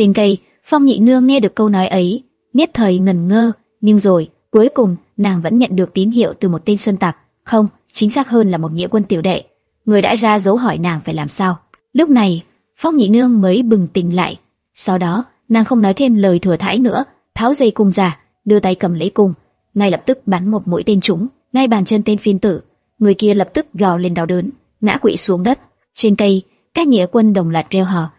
Trên cây, Phong Nhị Nương nghe được câu nói ấy, nhất thời ngần ngơ, nhưng rồi, cuối cùng, nàng vẫn nhận được tín hiệu từ một tên sơn tặc, không, chính xác hơn là một nghĩa quân tiểu đệ, người đã ra dấu hỏi nàng phải làm sao. Lúc này, Phong Nhị Nương mới bừng tỉnh lại, sau đó, nàng không nói thêm lời thừa thãi nữa, tháo dây cung ra, đưa tay cầm lấy cung, ngay lập tức bắn một mũi tên trúng, ngay bàn chân tên phiên tử. Người kia lập tức gào lên đau đớn, ngã quỵ xuống đất. Trên cây, các nghĩa quân đồng loạt reo hò,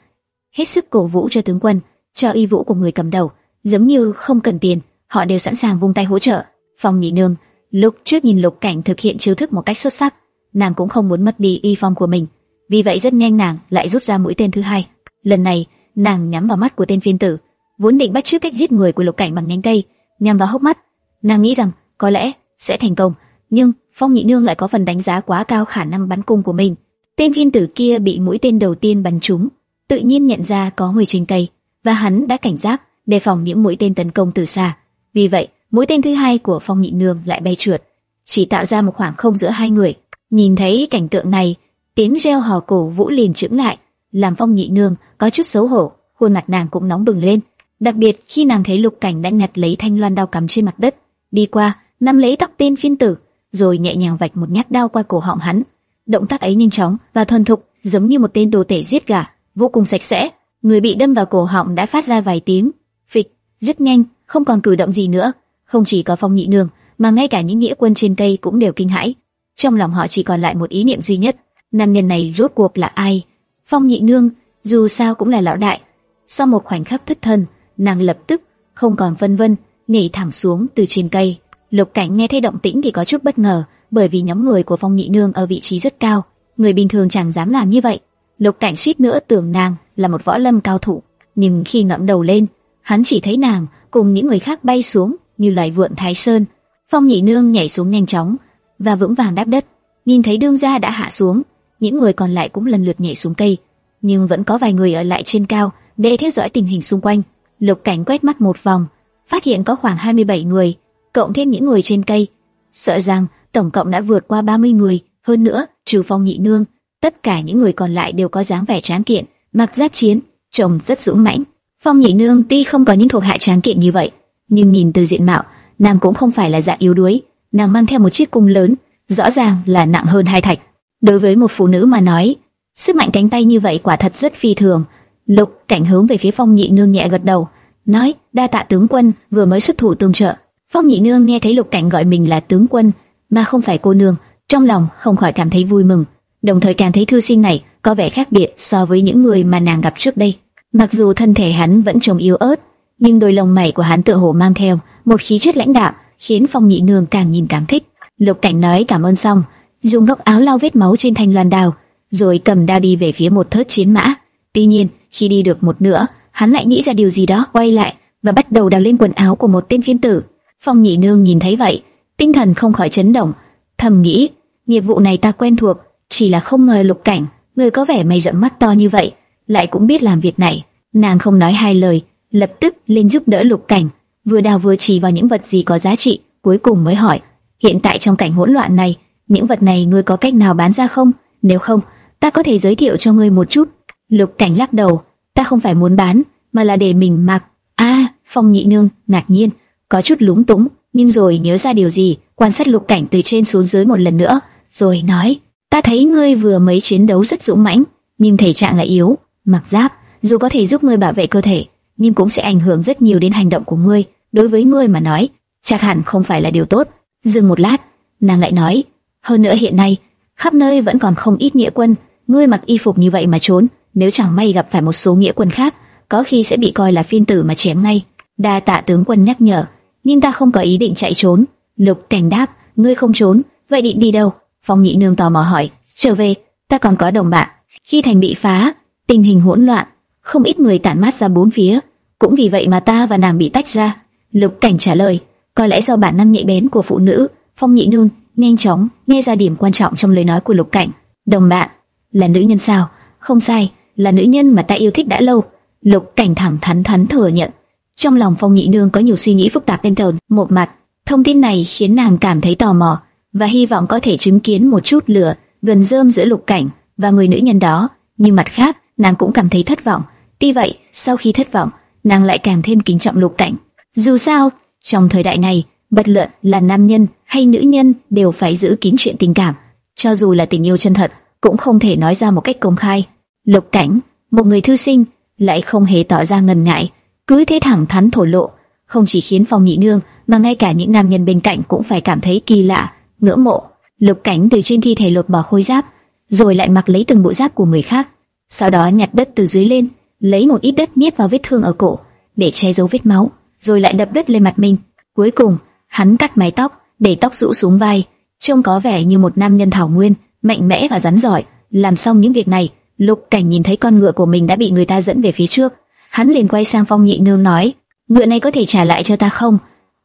hết sức cổ vũ cho tướng quân, cho y vũ của người cầm đầu, giống như không cần tiền, họ đều sẵn sàng vung tay hỗ trợ. Phong Nhị Nương lúc trước nhìn Lục Cảnh thực hiện chiêu thức một cách xuất sắc, nàng cũng không muốn mất đi y phong của mình, vì vậy rất nhanh nàng lại rút ra mũi tên thứ hai. Lần này, nàng nhắm vào mắt của tên phiên tử, vốn định bắt chước cách giết người của Lục Cảnh bằng nhánh cây, nhắm vào hốc mắt. Nàng nghĩ rằng có lẽ sẽ thành công, nhưng Phong Nhị Nương lại có phần đánh giá quá cao khả năng bắn cung của mình. Tên phiên tử kia bị mũi tên đầu tiên bắn trúng, tự nhiên nhận ra có người trên cây, và hắn đã cảnh giác đề phòng những mũi tên tấn công từ xa. Vì vậy, mũi tên thứ hai của Phong Nhị Nương lại bay trượt, chỉ tạo ra một khoảng không giữa hai người. Nhìn thấy cảnh tượng này, tiếng reo hò cổ vũ liền chững lại, làm Phong Nhị Nương có chút xấu hổ, khuôn mặt nàng cũng nóng bừng lên. Đặc biệt khi nàng thấy Lục Cảnh đã nhặt lấy thanh loan đao cắm trên mặt đất, đi qua, nắm lấy tóc tên phiên tử, rồi nhẹ nhàng vạch một nhát đao qua cổ họng hắn. Động tác ấy nhanh chóng và thuần thục, giống như một tên đồ tể giết gà, vô cùng sạch sẽ. Người bị đâm vào cổ họng đã phát ra vài tiếng, phịch, rất nhanh, không còn cử động gì nữa. Không chỉ có Phong Nhị Nương, mà ngay cả những nghĩa quân trên cây cũng đều kinh hãi. Trong lòng họ chỉ còn lại một ý niệm duy nhất, nam nhân này rốt cuộc là ai? Phong Nhị Nương, dù sao cũng là lão đại. Sau một khoảnh khắc thất thân, nàng lập tức không còn vân vân, nhảy thẳng xuống từ trên cây. Lục Cảnh nghe thấy động tĩnh thì có chút bất ngờ, bởi vì nhóm người của Phong Nhị Nương ở vị trí rất cao, người bình thường chẳng dám làm như vậy. Lục Cảnh suýt nữa tưởng nàng là một võ lâm cao thủ, nhưng khi ngẩng đầu lên, hắn chỉ thấy nàng cùng những người khác bay xuống như loài vượn Thái Sơn. Phong Nhị Nương nhảy xuống nhanh chóng và vững vàng đáp đất. Nhìn thấy đương gia đã hạ xuống, những người còn lại cũng lần lượt nhảy xuống cây, nhưng vẫn có vài người ở lại trên cao để theo dõi tình hình xung quanh. Lục Cảnh quét mắt một vòng, phát hiện có khoảng 27 người, cộng thêm những người trên cây, sợ rằng tổng cộng đã vượt qua 30 người. Hơn nữa, trừ Phong Nhị Nương, tất cả những người còn lại đều có dáng vẻ tráng kiện, mặc giáp chiến, trông rất dũng mãnh. Phong Nhị Nương tuy không có những thuộc hạ tráng kiện như vậy, nhưng nhìn từ diện mạo, nàng cũng không phải là dạng yếu đuối. Nàng mang theo một chiếc cung lớn, rõ ràng là nặng hơn hai thạch. Đối với một phụ nữ mà nói, sức mạnh cánh tay như vậy quả thật rất phi thường. Lục Cảnh hướng về phía Phong Nhị Nương nhẹ gật đầu, nói: "Đa tạ tướng quân vừa mới xuất thủ tương trợ." Phong Nhị Nương nghe thấy Lục Cảnh gọi mình là tướng quân, mà không phải cô nương, trong lòng không khỏi cảm thấy vui mừng, đồng thời càng thấy thư sinh này có vẻ khác biệt so với những người mà nàng gặp trước đây. Mặc dù thân thể hắn vẫn trông yếu ớt, nhưng đôi lông mày của hắn tựa hồ mang theo một khí chất lãnh đạm, khiến Phong Nhị Nương càng nhìn càng thích. Lục Cảnh nói cảm ơn xong, dùng góc áo lau vết máu trên thanh loan đào, rồi cầm đao đi về phía một thớt chiến mã. Tuy nhiên, khi đi được một nửa, hắn lại nghĩ ra điều gì đó, quay lại và bắt đầu đào lên quần áo của một tên phiên tử. Phong Nhị Nương nhìn thấy vậy, tinh thần không khỏi chấn động, thầm nghĩ, nghiệp vụ này ta quen thuộc, chỉ là không ngờ Lục Cảnh, người có vẻ mày rậm mắt to như vậy, lại cũng biết làm việc này. Nàng không nói hai lời, lập tức lên giúp đỡ Lục Cảnh, vừa đào vừa chỉ vào những vật gì có giá trị, cuối cùng mới hỏi: "Hiện tại trong cảnh hỗn loạn này, những vật này ngươi có cách nào bán ra không? Nếu không, ta có thể giới thiệu cho ngươi một chút." Lục Cảnh lắc đầu: "Ta không phải muốn bán, mà là để mình mặc." A, Phong Nhị Nương ngạc nhiên, có chút lúng túng, nhưng rồi nhớ ra điều gì, quan sát Lục Cảnh từ trên xuống dưới một lần nữa, rồi nói: "Ta thấy ngươi vừa mới chiến đấu rất dũng mãnh, nhưng thể trạng lại yếu, mặc giáp dù có thể giúp ngươi bảo vệ cơ thể, nhưng cũng sẽ ảnh hưởng rất nhiều đến hành động của ngươi. Đối với ngươi mà nói, chắc hẳn không phải là điều tốt." Dừng một lát, nàng lại nói: "Hơn nữa hiện nay, khắp nơi vẫn còn không ít nghĩa quân, ngươi mặc y phục như vậy mà trốn, nếu chẳng may gặp phải một số nghĩa quân khác, có khi sẽ bị coi là phiên tử mà chém ngay." Đa tạ tướng quân nhắc nhở, nhưng ta không có ý định chạy trốn. Lục Cảnh đáp: "Ngươi không trốn, vậy định đi đâu?" Phong Nhị Nương tò mò hỏi: "Trở về, ta còn có đồng bạn." Khi thành bị phá, tình hình hỗn loạn, không ít người tản mát ra bốn phía, cũng vì vậy mà ta và nàng bị tách ra. Lục Cảnh trả lời, có lẽ do bản năng nhạy bén của phụ nữ, Phong Nhị Nương nhanh chóng nghe ra điểm quan trọng trong lời nói của Lục Cảnh. Đồng bạn là nữ nhân sao? Không sai, là nữ nhân mà ta yêu thích đã lâu. Lục Cảnh thẳng thắn thắn thừa nhận. Trong lòng Phong Nhị Nương có nhiều suy nghĩ phức tạp bên tồn. Một mặt, thông tin này khiến nàng cảm thấy tò mò và hy vọng có thể chứng kiến một chút lửa gần rơm giữa Lục Cảnh và người nữ nhân đó. Nhưng mặt khác, nàng cũng cảm thấy thất vọng Tuy vậy, sau khi thất vọng, nàng lại càng thêm kính trọng Lục Cảnh. Dù sao, trong thời đại này, bất luận là nam nhân hay nữ nhân đều phải giữ kín chuyện tình cảm, cho dù là tình yêu chân thật, cũng không thể nói ra một cách công khai. Lục Cảnh, một người thư sinh, lại không hề tỏ ra ngần ngại, cứ thế thẳng thắn thổ lộ, không chỉ khiến Phong Nhị Nương mà ngay cả những nam nhân bên cạnh cũng phải cảm thấy kỳ lạ, ngưỡng mộ. Lục Cảnh từ trên thi thể lột bỏ khôi giáp, rồi lại mặc lấy từng bộ giáp của người khác, sau đó nhặt đất từ dưới lên, lấy một ít đất niết vào vết thương ở cổ để che giấu vết máu, rồi lại đập đất lên mặt mình. Cuối cùng, hắn cắt mái tóc, để tóc rũ xuống vai, trông có vẻ như một nam nhân thảo nguyên, mạnh mẽ và rắn giỏi. Làm xong những việc này, Lục Cảnh nhìn thấy con ngựa của mình đã bị người ta dẫn về phía trước, hắn liền quay sang Phong Nhị Nương nói: "Ngựa này có thể trả lại cho ta không?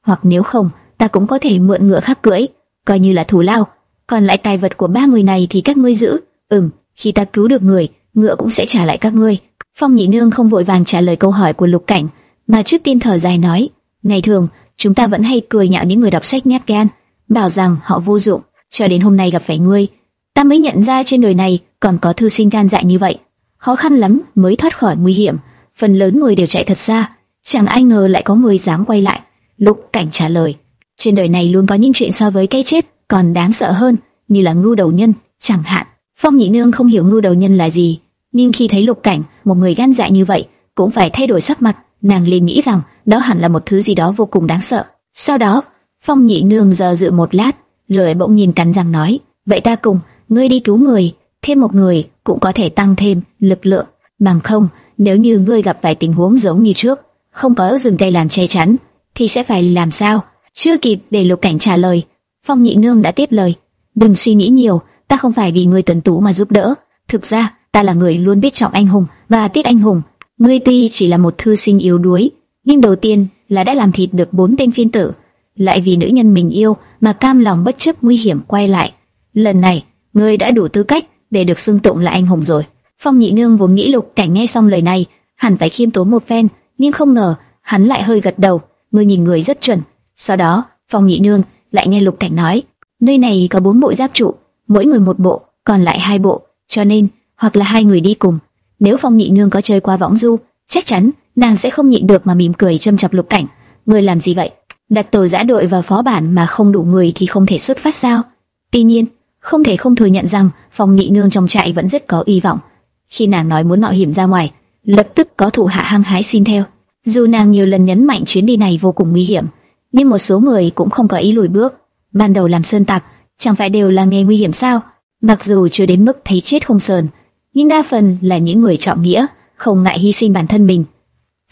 Hoặc nếu không, ta cũng có thể mượn ngựa khác cưỡi, coi như là thù lao. Còn lại tài vật của ba người này thì các ngươi giữ. Ừm, khi ta cứu được người, ngựa cũng sẽ trả lại các ngươi." Phong Nhị Nương không vội vàng trả lời câu hỏi của Lục Cảnh, mà trước tiên thở dài nói: "Ngày thường, chúng ta vẫn hay cười nhạo những người đọc sách nhát gan, bảo rằng họ vô dụng, cho đến hôm nay gặp phải ngươi, ta mới nhận ra trên đời này còn có thư sinh gan dạ như vậy. Khó khăn lắm mới thoát khỏi nguy hiểm, phần lớn người đều chạy thật xa, chẳng ai ngờ lại có người dám quay lại." Lục Cảnh trả lời: "Trên đời này luôn có những chuyện so với cái chết còn đáng sợ hơn, như là ngưu đầu nhân, chẳng hạn." Phong Nhị Nương không hiểu ngưu đầu nhân là gì, nhưng khi thấy Lục Cảnh, một người gan dạ như vậy, cũng phải thay đổi sắc mặt, nàng liền nghĩ rằng đó hẳn là một thứ gì đó vô cùng đáng sợ. Sau đó, Phong Nhị Nương giờ dự một lát, rồi bỗng nhìn cắn răng nói: "Vậy ta cùng, ngươi đi cứu người, thêm một người cũng có thể tăng thêm lực lượng, bằng không, nếu như ngươi gặp phải tình huống giống như trước, không có rừng cây làm che chắn, thì sẽ phải làm sao?" Chưa kịp để Lục Cảnh trả lời, Phong Nhị Nương đã tiếp lời: "Đừng suy nghĩ nhiều, ta không phải vì người tần tú mà giúp đỡ, thực ra ta là người luôn biết trọng anh hùng và tiếc anh hùng. Ngươi tuy chỉ là một thư sinh yếu đuối, nhưng đầu tiên là đã làm thịt được bốn tên phiên tử, lại vì nữ nhân mình yêu mà cam lòng bất chấp nguy hiểm quay lại. Lần này, ngươi đã đủ tư cách để được xưng tụng là anh hùng rồi. Phong Nhị Nương vốn nghĩ Lục Cảnh nghe xong lời này, hẳn phải khiêm tốn một phen, nhưng không ngờ hắn lại hơi gật đầu. Ngươi nhìn người rất chuẩn. Sau đó, Phong Nhị Nương lại nghe Lục Cảnh nói, nơi này có bốn bộ giáp trụ, mỗi người một bộ, còn lại hai bộ, cho nên hoặc là hai người đi cùng. Nếu Phong Nhị Nương có chơi qua võng du, chắc chắn nàng sẽ không nhịn được mà mỉm cười châm chọc Lục Cảnh. Người làm gì vậy? Đặt tổ giã đội vào phó bản mà không đủ người thì không thể xuất phát sao? Tuy nhiên, không thể không thừa nhận rằng Phong Nhị Nương trong trại vẫn rất có hy vọng. Khi nàng nói muốn mạo hiểm ra ngoài, lập tức có thủ hạ hăng hái xin theo. Dù nàng nhiều lần nhấn mạnh chuyến đi này vô cùng nguy hiểm, nhưng một số người cũng không có ý lùi bước. Ban đầu làm sơn tặc, chẳng phải đều là nghề nguy hiểm sao? Mặc dù chưa đến mức thấy chết không sờn, nhưng đa phần là những người trọng nghĩa, không ngại hy sinh bản thân mình.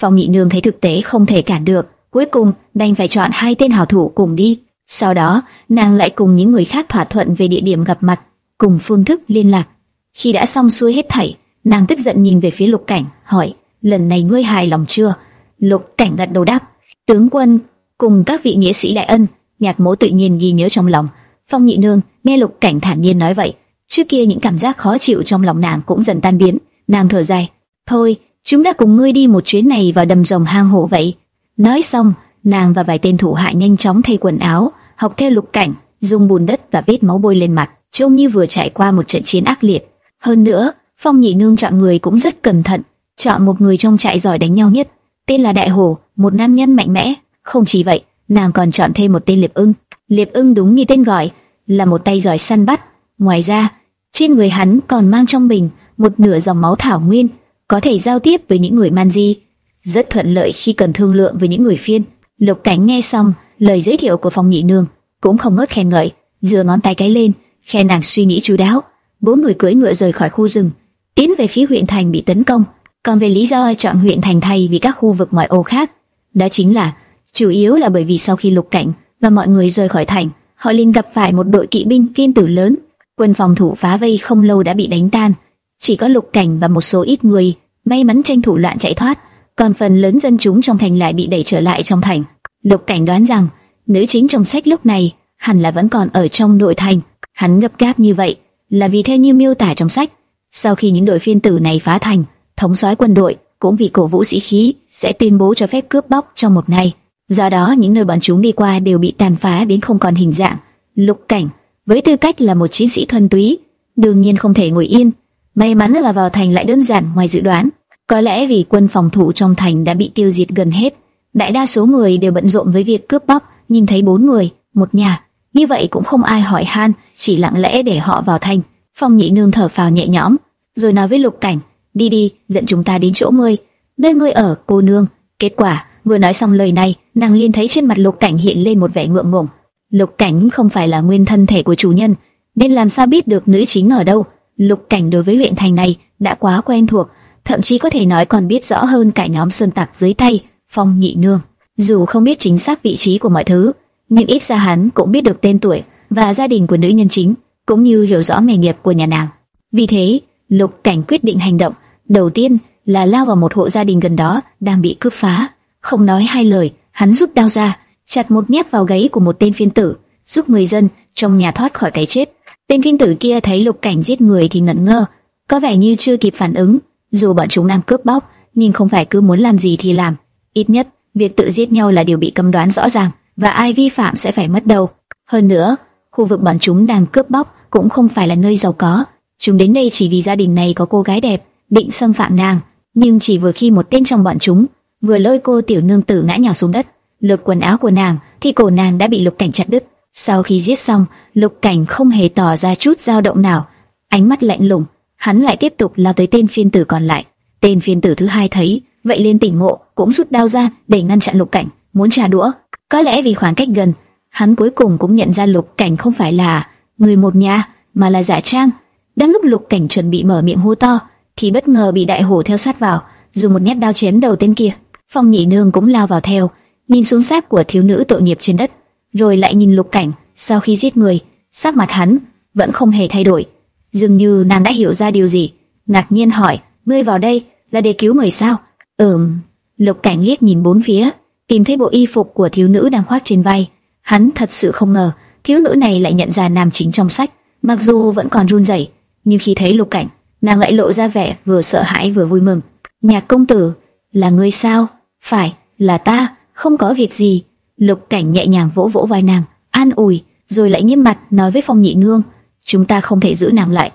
Phong Nhị Nương thấy thực tế không thể cản được, cuối cùng đành phải chọn hai tên hảo thủ cùng đi. Sau đó, nàng lại cùng những người khác thỏa thuận về địa điểm gặp mặt, cùng phương thức liên lạc. Khi đã xong xuôi hết thảy, nàng tức giận nhìn về phía Lục Cảnh, hỏi: "Lần này ngươi hài lòng chưa?" Lục Cảnh gật đầu đáp: "Tướng quân cùng các vị nghĩa sĩ đại ân." Nhạc Mỗ tự nhiên ghi nhớ trong lòng. Phong Nhị Nương nghe Lục Cảnh thản nhiên nói vậy, Trước kia những cảm giác khó chịu trong lòng nàng cũng dần tan biến, nàng thở dài, "Thôi, chúng ta cùng ngươi đi một chuyến này vào đầm rồng hang hổ vậy." Nói xong, nàng và vài tên thủ hạ nhanh chóng thay quần áo, học theo lục cảnh, dùng bùn đất và vết máu bôi lên mặt, trông như vừa trải qua một trận chiến ác liệt. Hơn nữa, Phong Nhị Nương chọn người cũng rất cẩn thận, chọn một người trong trại giỏi đánh nhau nhất, tên là Đại Hổ, một nam nhân mạnh mẽ. Không chỉ vậy, nàng còn chọn thêm một tên Liệp Ưng. Liệp Ưng đúng như tên gọi, là một tay giỏi săn bắt, Ngoài ra, trên người hắn còn mang trong mình một nửa dòng máu thảo nguyên, có thể giao tiếp với những người man di, rất thuận lợi khi cần thương lượng với những người phiên. Lục Cảnh nghe xong lời giới thiệu của Phong Nhị Nương, cũng không ngớt khen ngợi, giơ ngón tay cái lên, khen nàng suy nghĩ chú đáo. Bốn người cưỡi ngựa rời khỏi khu rừng, tiến về phía huyện thành bị tấn công. Còn về lý do chọn huyện thành thay vì các khu vực ngoại ô khác, đó chính là chủ yếu là bởi vì sau khi Lục Cảnh và mọi người rời khỏi thành, họ liền gặp phải một đội kỵ binh phiên tử lớn Quân phòng thủ phá vây không lâu đã bị đánh tan, chỉ có Lục Cảnh và một số ít người may mắn tranh thủ loạn chạy thoát, còn phần lớn dân chúng trong thành lại bị đẩy trở lại trong thành. Lục Cảnh đoán rằng nữ chính trong sách lúc này hẳn là vẫn còn ở trong nội thành. Hắn gấp gáp như vậy là vì theo như miêu tả trong sách, sau khi những đội phiên tử này phá thành, thống soái quân đội cũng vì cổ vũ sĩ khí sẽ tuyên bố cho phép cướp bóc trong một ngày. Do đó những nơi bọn chúng đi qua đều bị tàn phá đến không còn hình dạng. Lục Cảnh với tư cách là một chiến sĩ thuần túy, đương nhiên không thể ngồi yên. May mắn là vào thành lại đơn giản ngoài dự đoán. Có lẽ vì quân phòng thủ trong thành đã bị tiêu diệt gần hết, đại đa số người đều bận rộn với việc cướp bóc. Nhìn thấy bốn người, một nhà, như vậy cũng không ai hỏi han, chỉ lặng lẽ để họ vào thành. Phong Nhị Nương thở phào nhẹ nhõm, rồi nói với Lục Cảnh, đi đi, dẫn chúng ta đến chỗ ngươi, nơi ngươi ở, cô nương. Kết quả, vừa nói xong lời này, nàng liền thấy trên mặt Lục Cảnh hiện lên một vẻ ngượng ngùng. Lục Cảnh không phải là nguyên thân thể của chủ nhân, nên làm sao biết được nữ chính ở đâu? Lục Cảnh đối với huyện thành này đã quá quen thuộc, thậm chí có thể nói còn biết rõ hơn cả nhóm sơn tặc dưới tay Phong Nhị Nương. Dù không biết chính xác vị trí của mọi thứ, nhưng ít ra hắn cũng biết được tên tuổi và gia đình của nữ nhân chính, cũng như hiểu rõ nghề nghiệp của nhà nàng. Vì thế, Lục Cảnh quyết định hành động. Đầu tiên là lao vào một hộ gia đình gần đó đang bị cướp phá. Không nói hai lời, hắn rút đao ra, chặt một nhát vào gáy của một tên phiên tử, giúp người dân trong nhà thoát khỏi cái chết. Tên phiên tử kia thấy Lục Cảnh giết người thì ngẩn ngơ, có vẻ như chưa kịp phản ứng. Dù bọn chúng đang cướp bóc, nhưng không phải cứ muốn làm gì thì làm. Ít nhất, việc tự giết nhau là điều bị cấm đoán rõ ràng, và ai vi phạm sẽ phải mất đầu. Hơn nữa, khu vực bọn chúng đang cướp bóc cũng không phải là nơi giàu có. Chúng đến đây chỉ vì gia đình này có cô gái đẹp, định xâm phạm nàng. Nhưng chỉ vừa khi một tên trong bọn chúng vừa lôi cô tiểu nương tử ngã nhào xuống đất, lột quần áo của nàng, thì cổ nàng đã bị lục cảnh chặt đứt. Sau khi giết xong, lục cảnh không hề tỏ ra chút dao động nào, ánh mắt lạnh lùng, hắn lại tiếp tục lao tới tên phiên tử còn lại. Tên phiên tử thứ hai thấy vậy lên tỉnh ngộ, cũng rút đao ra để ngăn chặn lục cảnh, muốn trả đũa. Có lẽ vì khoảng cách gần, hắn cuối cùng cũng nhận ra lục cảnh không phải là người một nhà, mà là giả trang. Đang lúc lục cảnh chuẩn bị mở miệng hô to, thì bất ngờ bị đại hổ theo sát vào, dùng một nhát đao chém đầu tên kia. Phong nhị nương cũng lao vào theo, nhìn xuống xác của thiếu nữ tội nghiệp trên đất, rồi lại nhìn lục cảnh. Sau khi giết người, sắc mặt hắn vẫn không hề thay đổi, dường như nàng đã hiểu ra điều gì, ngạc nhiên hỏi: ngươi vào đây là để cứu người sao? Ừm. Lục cảnh liếc nhìn bốn phía, tìm thấy bộ y phục của thiếu nữ đang khoác trên vai. Hắn thật sự không ngờ thiếu nữ này lại nhận ra nam chính trong sách, mặc dù vẫn còn run rẩy, nhưng khi thấy lục cảnh, nàng lại lộ ra vẻ vừa sợ hãi vừa vui mừng. Nhạc công tử, là ngươi sao? Phải, là ta, không có việc gì. Lục cảnh nhẹ nhàng vỗ vỗ vai nàng, an ủi, rồi lại nghiêm mặt nói với phong nhị nương, chúng ta không thể giữ nàng lại.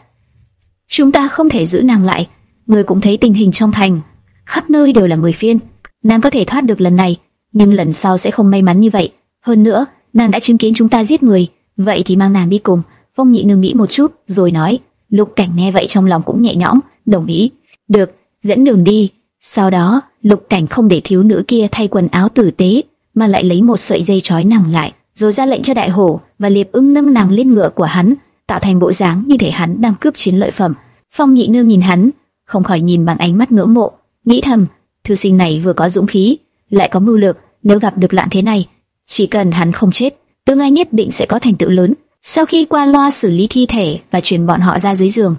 Chúng ta không thể giữ nàng lại. Người cũng thấy tình hình trong thành, khắp nơi đều là người phiên. Nàng có thể thoát được lần này, nhưng lần sau sẽ không may mắn như vậy. Hơn nữa, nàng đã chứng kiến chúng ta giết người, vậy thì mang nàng đi cùng. Phong nhị nương nghĩ một chút, rồi nói. Lục cảnh nghe vậy trong lòng cũng nhẹ nhõm, đồng ý. Được, dẫn đường đi. Sau đó, lục cảnh không để thiếu nữ kia thay quần áo tử tế, mà lại lấy một sợi dây trói nàng lại, rồi ra lệnh cho đại hổ và liệp ưng nâng nàng lên ngựa của hắn, tạo thành bộ dáng như thể hắn đang cướp chiến lợi phẩm. Phong nhị nương nhìn hắn, không khỏi nhìn bằng ánh mắt ngưỡng mộ, nghĩ thầm, thư sinh này vừa có dũng khí, lại có mưu lược, nếu gặp được loạn thế này, chỉ cần hắn không chết, tương lai nhất định sẽ có thành tựu lớn. Sau khi qua loa xử lý thi thể và chuyển bọn họ ra dưới giường,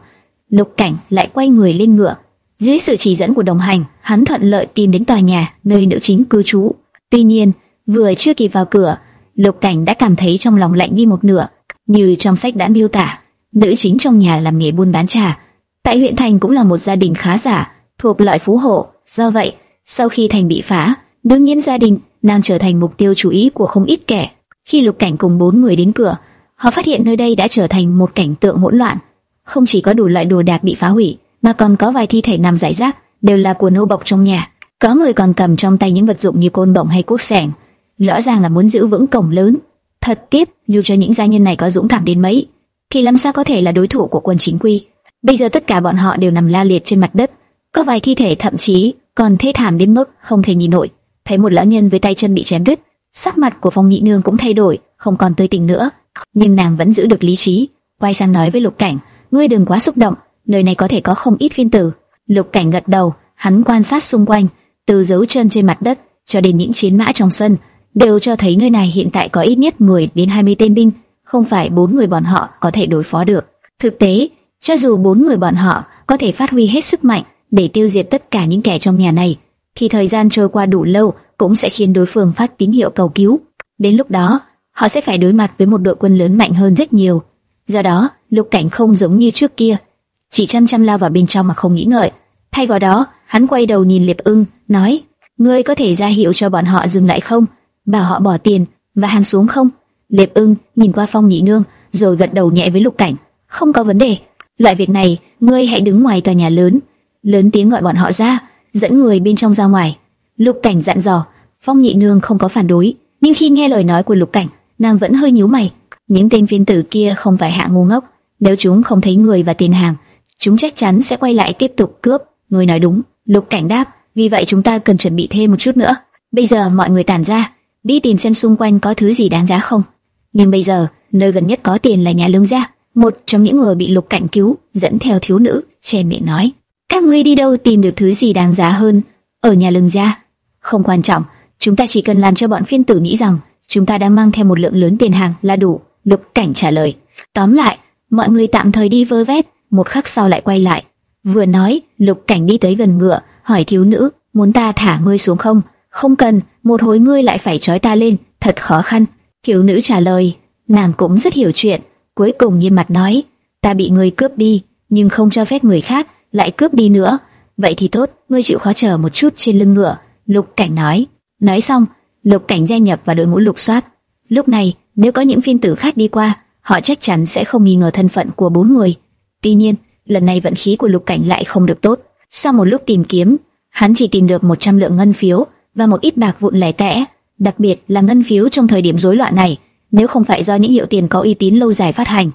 Lục Cảnh lại quay người lên ngựa. Dưới sự chỉ dẫn của đồng hành, hắn thuận lợi tìm đến tòa nhà nơi nữ chính cư trú. Tuy nhiên, vừa chưa kịp vào cửa, Lục Cảnh đã cảm thấy trong lòng lạnh đi một nửa, như trong sách đã miêu tả, nữ chính trong nhà làm nghề buôn bán trà, tại huyện thành cũng là một gia đình khá giả, thuộc loại phú hộ. Do vậy, sau khi thành bị phá, đương nhiên gia đình nàng trở thành mục tiêu chú ý của không ít kẻ. Khi Lục Cảnh cùng bốn người đến cửa, họ phát hiện nơi đây đã trở thành một cảnh tượng hỗn loạn. Không chỉ có đủ loại đồ đạc bị phá hủy, mà còn có vài thi thể nằm rải rác, đều là của nô bộc trong nhà. Có người còn cầm trong tay những vật dụng như côn bổng hay cuốc sẻng, rõ ràng là muốn giữ vững cổng lớn. Thật tiếc, dù cho những gia nhân này có dũng cảm đến mấy, thì làm sao có thể là đối thủ của quân chính quy? Bây giờ tất cả bọn họ đều nằm la liệt trên mặt đất, có vài thi thể thậm chí còn thê thảm đến mức không thể nhìn nổi. Thấy một lão nhân với tay chân bị chém đứt, sắc mặt của Phong Nhị Nương cũng thay đổi, không còn tươi tỉnh nữa, nhưng nàng vẫn giữ được lý trí, quay sang nói với Lục Cảnh, ngươi đừng quá xúc động, nơi này có thể có không ít phiên tử. Lục Cảnh gật đầu, hắn quan sát xung quanh, từ dấu chân trên mặt đất cho đến những chiến mã trong sân, đều cho thấy nơi này hiện tại có ít nhất 10 đến 20 tên binh, không phải bốn người bọn họ có thể đối phó được. Thực tế, cho dù bốn người bọn họ có thể phát huy hết sức mạnh để tiêu diệt tất cả những kẻ trong nhà này, thì thời gian trôi qua đủ lâu cũng sẽ khiến đối phương phát tín hiệu cầu cứu. Đến lúc đó, họ sẽ phải đối mặt với một đội quân lớn mạnh hơn rất nhiều. Do đó, Lục Cảnh không giống như trước kia, chỉ chăm chăm lao vào bên trong mà không nghĩ ngợi. Thay vào đó, hắn quay đầu nhìn Liệp Ưng, nói: "Ngươi có thể ra hiệu cho bọn họ dừng lại không? Bảo họ bỏ tiền và hàng xuống không?" Liệp Ưng nhìn qua Phong Nhị Nương, rồi gật đầu nhẹ với Lục Cảnh: "Không có vấn đề." Loại việc này, ngươi hãy đứng ngoài tòa nhà lớn, lớn tiếng gọi bọn họ ra, dẫn người bên trong ra ngoài. Lục Cảnh dặn dò, Phong Nhị Nương không có phản đối, nhưng khi nghe lời nói của Lục Cảnh, nàng vẫn hơi nhíu mày. Những tên viên tử kia không phải hạ ngu ngốc, nếu chúng không thấy người và tiền hàng, chúng chắc chắn sẽ quay lại tiếp tục cướp. Người nói đúng, Lục Cảnh đáp, vì vậy chúng ta cần chuẩn bị thêm một chút nữa. Bây giờ mọi người tản ra, đi tìm xem xung quanh có thứ gì đáng giá không. Nhưng bây giờ, nơi gần nhất có tiền là nhà lương gia. Một trong những người bị Lục Cảnh cứu, dẫn theo thiếu nữ, che miệng nói: "Các ngươi đi đâu tìm được thứ gì đáng giá hơn? Ở nhà lương gia. Không quan trọng, chúng ta chỉ cần làm cho bọn phiên tử nghĩ rằng chúng ta đang mang theo một lượng lớn tiền hàng là đủ." Lục Cảnh trả lời. Tóm lại, mọi người tạm thời đi vơ vét, một khắc sau lại quay lại. Vừa nói, Lục Cảnh đi tới gần ngựa, hỏi thiếu nữ, muốn ta thả ngươi xuống không? Không cần, một hồi ngươi lại phải trói ta lên, thật khó khăn. Thiếu nữ trả lời, nàng cũng rất hiểu chuyện, cuối cùng nghiêm mặt nói, ta bị ngươi cướp đi, nhưng không cho phép người khác lại cướp đi nữa. Vậy thì tốt, ngươi chịu khó chờ một chút trên lưng ngựa. Lục Cảnh nói. Nói xong, Lục Cảnh gia nhập vào đội ngũ lục soát. Lúc này, nếu có những phiên tử khác đi qua, họ chắc chắn sẽ không nghi ngờ thân phận của bốn người. Tuy nhiên, lần này vận khí của Lục Cảnh lại không được tốt. Sau một lúc tìm kiếm, hắn chỉ tìm được 100 lượng ngân phiếu và một ít bạc vụn lẻ tẻ. Đặc biệt là ngân phiếu trong thời điểm rối loạn này, nếu không phải do những hiệu tiền có uy tín lâu dài phát hành,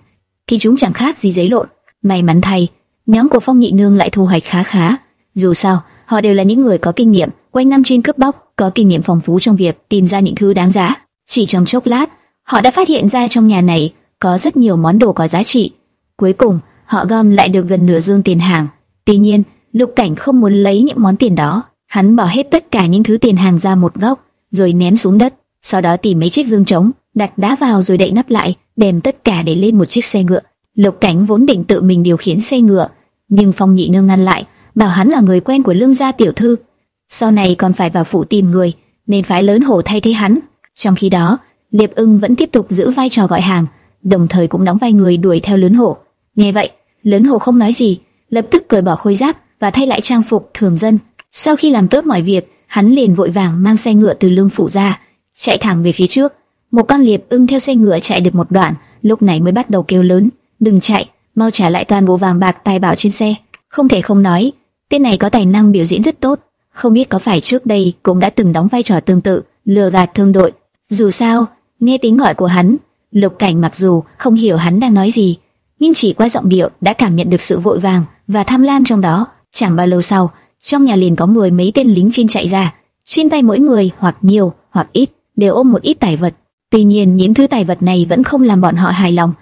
thì chúng chẳng khác gì giấy lộn. May mắn thay, nhóm của Phong Nhị Nương lại thu hoạch khá khá. Dù sao, họ đều là những người có kinh nghiệm, quanh năm chuyên cướp bóc, có kinh nghiệm phong phú trong việc tìm ra những thứ đáng giá. Chỉ trong chốc lát, họ đã phát hiện ra trong nhà này có rất nhiều món đồ có giá trị. Cuối cùng, họ gom lại được gần nửa dương tiền hàng. Tuy nhiên, Lục Cảnh không muốn lấy những món tiền đó, hắn bỏ hết tất cả những thứ tiền hàng ra một góc, rồi ném xuống đất, sau đó tìm mấy chiếc dương trống, đặt đá vào rồi đậy nắp lại, đem tất cả để lên một chiếc xe ngựa. Lục Cảnh vốn định tự mình điều khiển xe ngựa, nhưng Phong Nhị Nương ngăn lại, bảo hắn là người quen của lương gia tiểu thư, sau này còn phải vào phủ tìm người, nên phải lớn hổ thay thế hắn. Trong khi đó, Liệp Ưng vẫn tiếp tục giữ vai trò gọi hàng, đồng thời cũng đóng vai người đuổi theo lớn hổ. Nghe vậy, lớn hồ không nói gì, lập tức cởi bỏ khôi giáp và thay lại trang phục thường dân. Sau khi làm tốt mọi việc, hắn liền vội vàng mang xe ngựa từ lương phủ ra, chạy thẳng về phía trước. Một con liệp ưng theo xe ngựa chạy được một đoạn, lúc này mới bắt đầu kêu lớn, đừng chạy, mau trả lại toàn bộ vàng bạc tài bảo trên xe. Không thể không nói, tên này có tài năng biểu diễn rất tốt. Không biết có phải trước đây cũng đã từng đóng vai trò tương tự, lừa gạt thương đội. Dù sao, nghe tiếng gọi của hắn, Lục Cảnh mặc dù không hiểu hắn đang nói gì, nhưng chỉ qua giọng điệu đã cảm nhận được sự vội vàng và tham lam trong đó. Chẳng bao lâu sau, trong nhà liền có mười mấy tên lính phiên chạy ra, trên tay mỗi người hoặc nhiều hoặc ít đều ôm một ít tài vật. Tuy nhiên những thứ tài vật này vẫn không làm bọn họ hài lòng.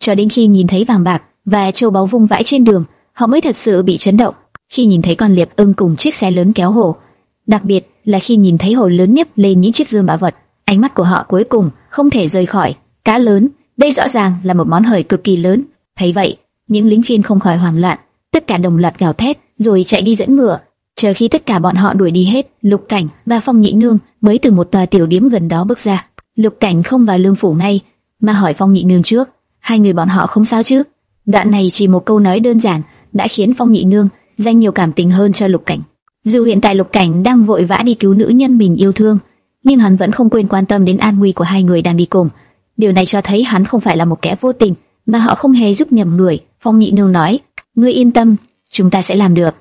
Cho đến khi nhìn thấy vàng bạc và châu báu vung vãi trên đường, họ mới thật sự bị chấn động. Khi nhìn thấy con liệp ưng cùng chiếc xe lớn kéo hổ, đặc biệt là khi nhìn thấy hổ lớn nhấp lên những chiếc dương bảo vật, ánh mắt của họ cuối cùng không thể rời khỏi cá lớn. Đây rõ ràng là một món hời cực kỳ lớn. Thấy vậy, những lính phiên không khỏi hoảng loạn, tất cả đồng loạt gào thét, rồi chạy đi dẫn ngựa. Chờ khi tất cả bọn họ đuổi đi hết, Lục Cảnh và Phong Nhị Nương mới từ một tòa tiểu điếm gần đó bước ra. Lục Cảnh không vào lương phủ ngay, mà hỏi Phong Nhị Nương trước, hai người bọn họ không sao chứ? Đoạn này chỉ một câu nói đơn giản đã khiến Phong Nhị Nương dành nhiều cảm tình hơn cho Lục Cảnh. Dù hiện tại Lục Cảnh đang vội vã đi cứu nữ nhân mình yêu thương, nhưng hắn vẫn không quên quan tâm đến an nguy của hai người đang đi cùng. Điều này cho thấy hắn không phải là một kẻ vô tình, mà họ không hề giúp nhầm người. Phong Nhị Nương nói, ngươi yên tâm, chúng ta sẽ làm được.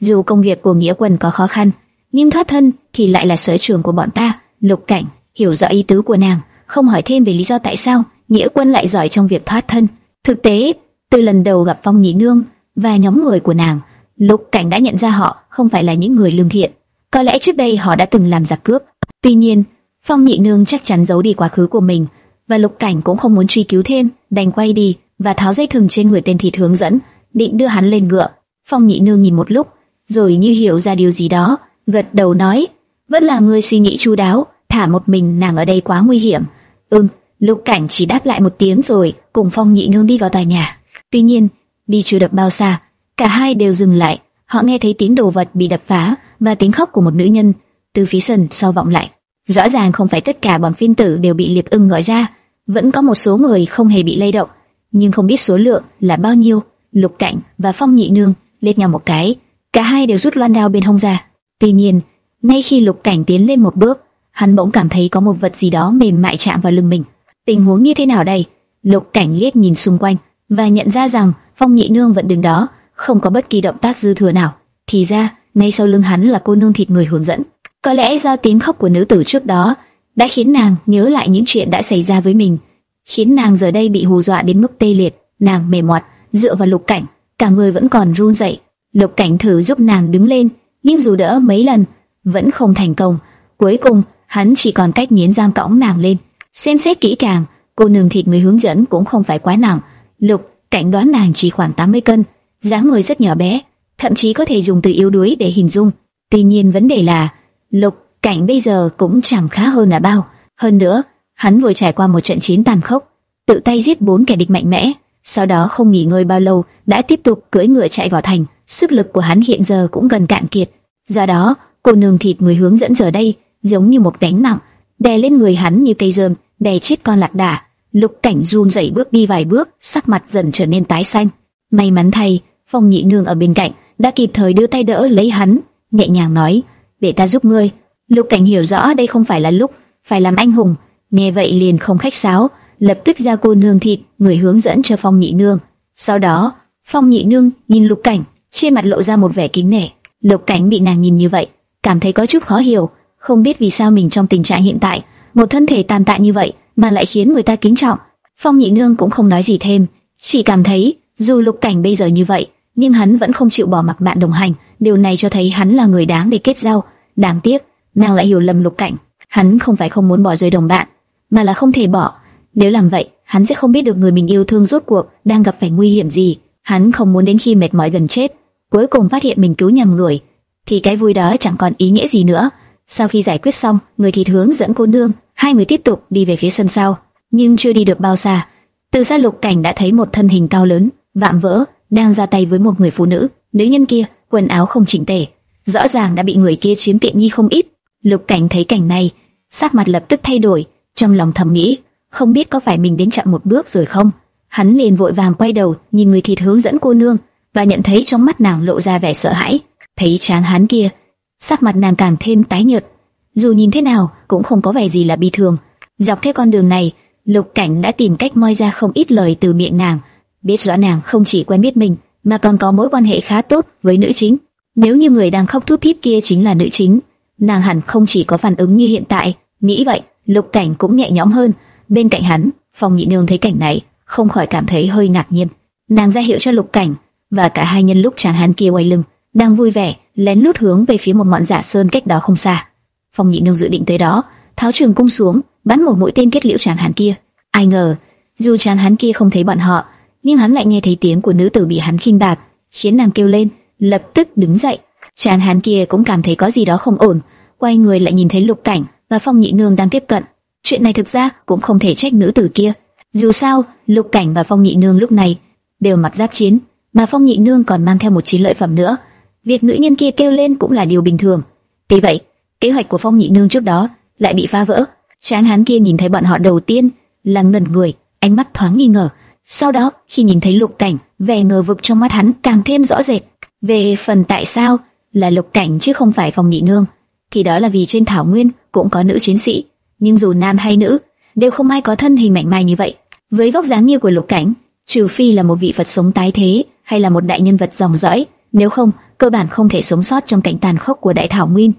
Dù công việc của Nghĩa Quân có khó khăn, nhưng thoát thân thì lại là sở trường của bọn ta. Lục Cảnh hiểu rõ ý tứ của nàng, không hỏi thêm về lý do tại sao Nghĩa Quân lại giỏi trong việc thoát thân. Thực tế, từ lần đầu gặp Phong Nhị Nương và nhóm người của nàng, Lục Cảnh đã nhận ra họ không phải là những người lương thiện. Có lẽ trước đây họ đã từng làm giặc cướp. Tuy nhiên, Phong Nhị Nương chắc chắn giấu đi quá khứ của mình, và Lục Cảnh cũng không muốn truy cứu thêm, đành quay đi và tháo dây thừng trên người tên thịt hướng dẫn, định đưa hắn lên ngựa. Phong Nhị Nương nhìn một lúc, rồi như hiểu ra điều gì đó, gật đầu nói: "Vẫn là ngươi suy nghĩ chu đáo, thả một mình nàng ở đây quá nguy hiểm." Ừm, Lục Cảnh chỉ đáp lại một tiếng rồi, cùng Phong Nhị Nương đi vào tòa nhà. Tuy nhiên, đi chưa được bao xa, cả hai đều dừng lại. Họ nghe thấy tiếng đồ vật bị đập phá và tiếng khóc của một nữ nhân từ phía sân sau vọng lại. Rõ ràng không phải tất cả bọn phiên tử đều bị liệp ưng gọi ra, vẫn có một số người không hề bị lay động, nhưng không biết số lượng là bao nhiêu. Lục Cảnh và Phong Nhị Nương liếc nhau một cái, cả hai đều rút loan đao bên hông ra. Tuy nhiên, ngay khi Lục Cảnh tiến lên một bước, hắn bỗng cảm thấy có một vật gì đó mềm mại chạm vào lưng mình. Tình huống như thế nào đây? Lục Cảnh liếc nhìn xung quanh và nhận ra rằng Phong Nhị Nương vẫn đứng đó, không có bất kỳ động tác dư thừa nào. Thì ra, ngay sau lưng hắn là cô nương thịt người hướng dẫn. Có lẽ do tiếng khóc của nữ tử trước đó đã khiến nàng nhớ lại những chuyện đã xảy ra với mình, khiến nàng giờ đây bị hù dọa đến mức tê liệt. Nàng mềm mọt dựa vào lục cảnh, cả người vẫn còn run rẩy. Lục cảnh thử giúp nàng đứng lên, nhưng dù đỡ mấy lần vẫn không thành công. Cuối cùng hắn chỉ còn cách nghiến răng cõng nàng lên. Xem xét kỹ càng, cô nương thịt người hướng dẫn cũng không phải quá nặng. Lục cảnh đoán nàng chỉ khoảng 80 cân, dáng người rất nhỏ bé, thậm chí có thể dùng từ yếu đuối để hình dung. Tuy nhiên vấn đề là lục cảnh bây giờ cũng chẳng khá hơn là bao. Hơn nữa, hắn vừa trải qua một trận chiến tàn khốc, tự tay giết bốn kẻ địch mạnh mẽ, sau đó không nghỉ ngơi bao lâu đã tiếp tục cưỡi ngựa chạy vào thành. Sức lực của hắn hiện giờ cũng gần cạn kiệt. Do đó, cô nương thịt người hướng dẫn giờ đây giống như một gánh nặng đè lên người hắn như cây rơm đè chết con lạc đà. Lục Cảnh run rẩy bước đi vài bước, sắc mặt dần trở nên tái xanh. May mắn thay, Phong Nhị Nương ở bên cạnh đã kịp thời đưa tay đỡ lấy hắn, nhẹ nhàng nói: "Để ta giúp ngươi." Lục Cảnh hiểu rõ đây không phải là lúc phải làm anh hùng, nghe vậy liền không khách sáo, lập tức ra cô nương thịt, người hướng dẫn cho Phong Nhị Nương. Sau đó, Phong Nhị Nương nhìn Lục Cảnh, trên mặt lộ ra một vẻ kính nể. Lục Cảnh bị nàng nhìn như vậy, cảm thấy có chút khó hiểu, không biết vì sao mình trong tình trạng hiện tại, một thân thể tàn tạ như vậy mà lại khiến người ta kính trọng. Phong Nhị Nương cũng không nói gì thêm, chỉ cảm thấy dù Lục Cảnh bây giờ như vậy, nhưng hắn vẫn không chịu bỏ mặc bạn đồng hành, điều này cho thấy hắn là người đáng để kết giao. Đáng tiếc, nàng lại hiểu lầm Lục Cảnh, hắn không phải không muốn bỏ rơi đồng bạn, mà là không thể bỏ. Nếu làm vậy, hắn sẽ không biết được người mình yêu thương rốt cuộc đang gặp phải nguy hiểm gì. Hắn không muốn đến khi mệt mỏi gần chết, cuối cùng phát hiện mình cứu nhầm người, thì cái vui đó chẳng còn ý nghĩa gì nữa. Sau khi giải quyết xong, người thịt hướng dẫn cô nương, hai người tiếp tục đi về phía sân sau, nhưng chưa đi được bao xa, từ xa lục cảnh đã thấy một thân hình cao lớn, vạm vỡ, đang ra tay với một người phụ nữ. Nữ nhân kia quần áo không chỉnh tề, rõ ràng đã bị người kia chiếm tiện nghi không ít. Lục cảnh thấy cảnh này, sắc mặt lập tức thay đổi, trong lòng thầm nghĩ, không biết có phải mình đến chậm một bước rồi không. Hắn liền vội vàng quay đầu nhìn người thịt hướng dẫn cô nương và nhận thấy trong mắt nàng lộ ra vẻ sợ hãi. Thấy chán hắn kia, sắc mặt nàng càng thêm tái nhợt, dù nhìn thế nào cũng không có vẻ gì là bi thường. Dọc theo con đường này, Lục Cảnh đã tìm cách moi ra không ít lời từ miệng nàng, biết rõ nàng không chỉ quen biết mình, mà còn có mối quan hệ khá tốt với nữ chính. Nếu như người đang khóc thút thít kia chính là nữ chính, nàng hẳn không chỉ có phản ứng như hiện tại. Nghĩ vậy, Lục Cảnh cũng nhẹ nhõm hơn. Bên cạnh hắn, Phong Nhị Nương thấy cảnh này, không khỏi cảm thấy hơi ngạc nhiên. Nàng ra hiệu cho Lục Cảnh, và cả hai nhân lúc chàng hắn kia quay lưng, đang vui vẻ lén lút hướng về phía một ngọn giả sơn cách đó không xa. Phong Nhị Nương dự định tới đó, tháo trường cung xuống, bắn một mũi tên kết liễu chàng hắn kia. Ai ngờ, dù chàng hắn kia không thấy bọn họ, nhưng hắn lại nghe thấy tiếng của nữ tử bị hắn khinh bạc, khiến nàng kêu lên, lập tức đứng dậy. Chàng hắn kia cũng cảm thấy có gì đó không ổn, quay người lại nhìn thấy Lục Cảnh và Phong Nhị Nương đang tiếp cận. Chuyện này thực ra cũng không thể trách nữ tử kia. Dù sao, Lục Cảnh và Phong Nhị Nương lúc này đều mặc giáp chiến, mà Phong Nhị Nương còn mang theo một chiến lợi phẩm nữa. Việc nữ nhân kia kêu lên cũng là điều bình thường. Vì vậy, kế hoạch của Phong Nhị Nương trước đó lại bị phá vỡ. Chán hắn kia nhìn thấy bọn họ đầu tiên là ngẩn người, ánh mắt thoáng nghi ngờ. Sau đó, khi nhìn thấy Lục Cảnh, vẻ ngờ vực trong mắt hắn càng thêm rõ rệt. Về phần tại sao là Lục Cảnh chứ không phải Phong Nhị Nương, thì đó là vì trên thảo nguyên cũng có nữ chiến sĩ, nhưng dù nam hay nữ, đều không ai có thân hình mạnh mẽ như vậy. Với vóc dáng như của Lục Cảnh, trừ phi là một vị Phật sống tái thế hay là một đại nhân vật dòng dõi, nếu không, cơ bản không thể sống sót trong cảnh tàn khốc của đại thảo nguyên.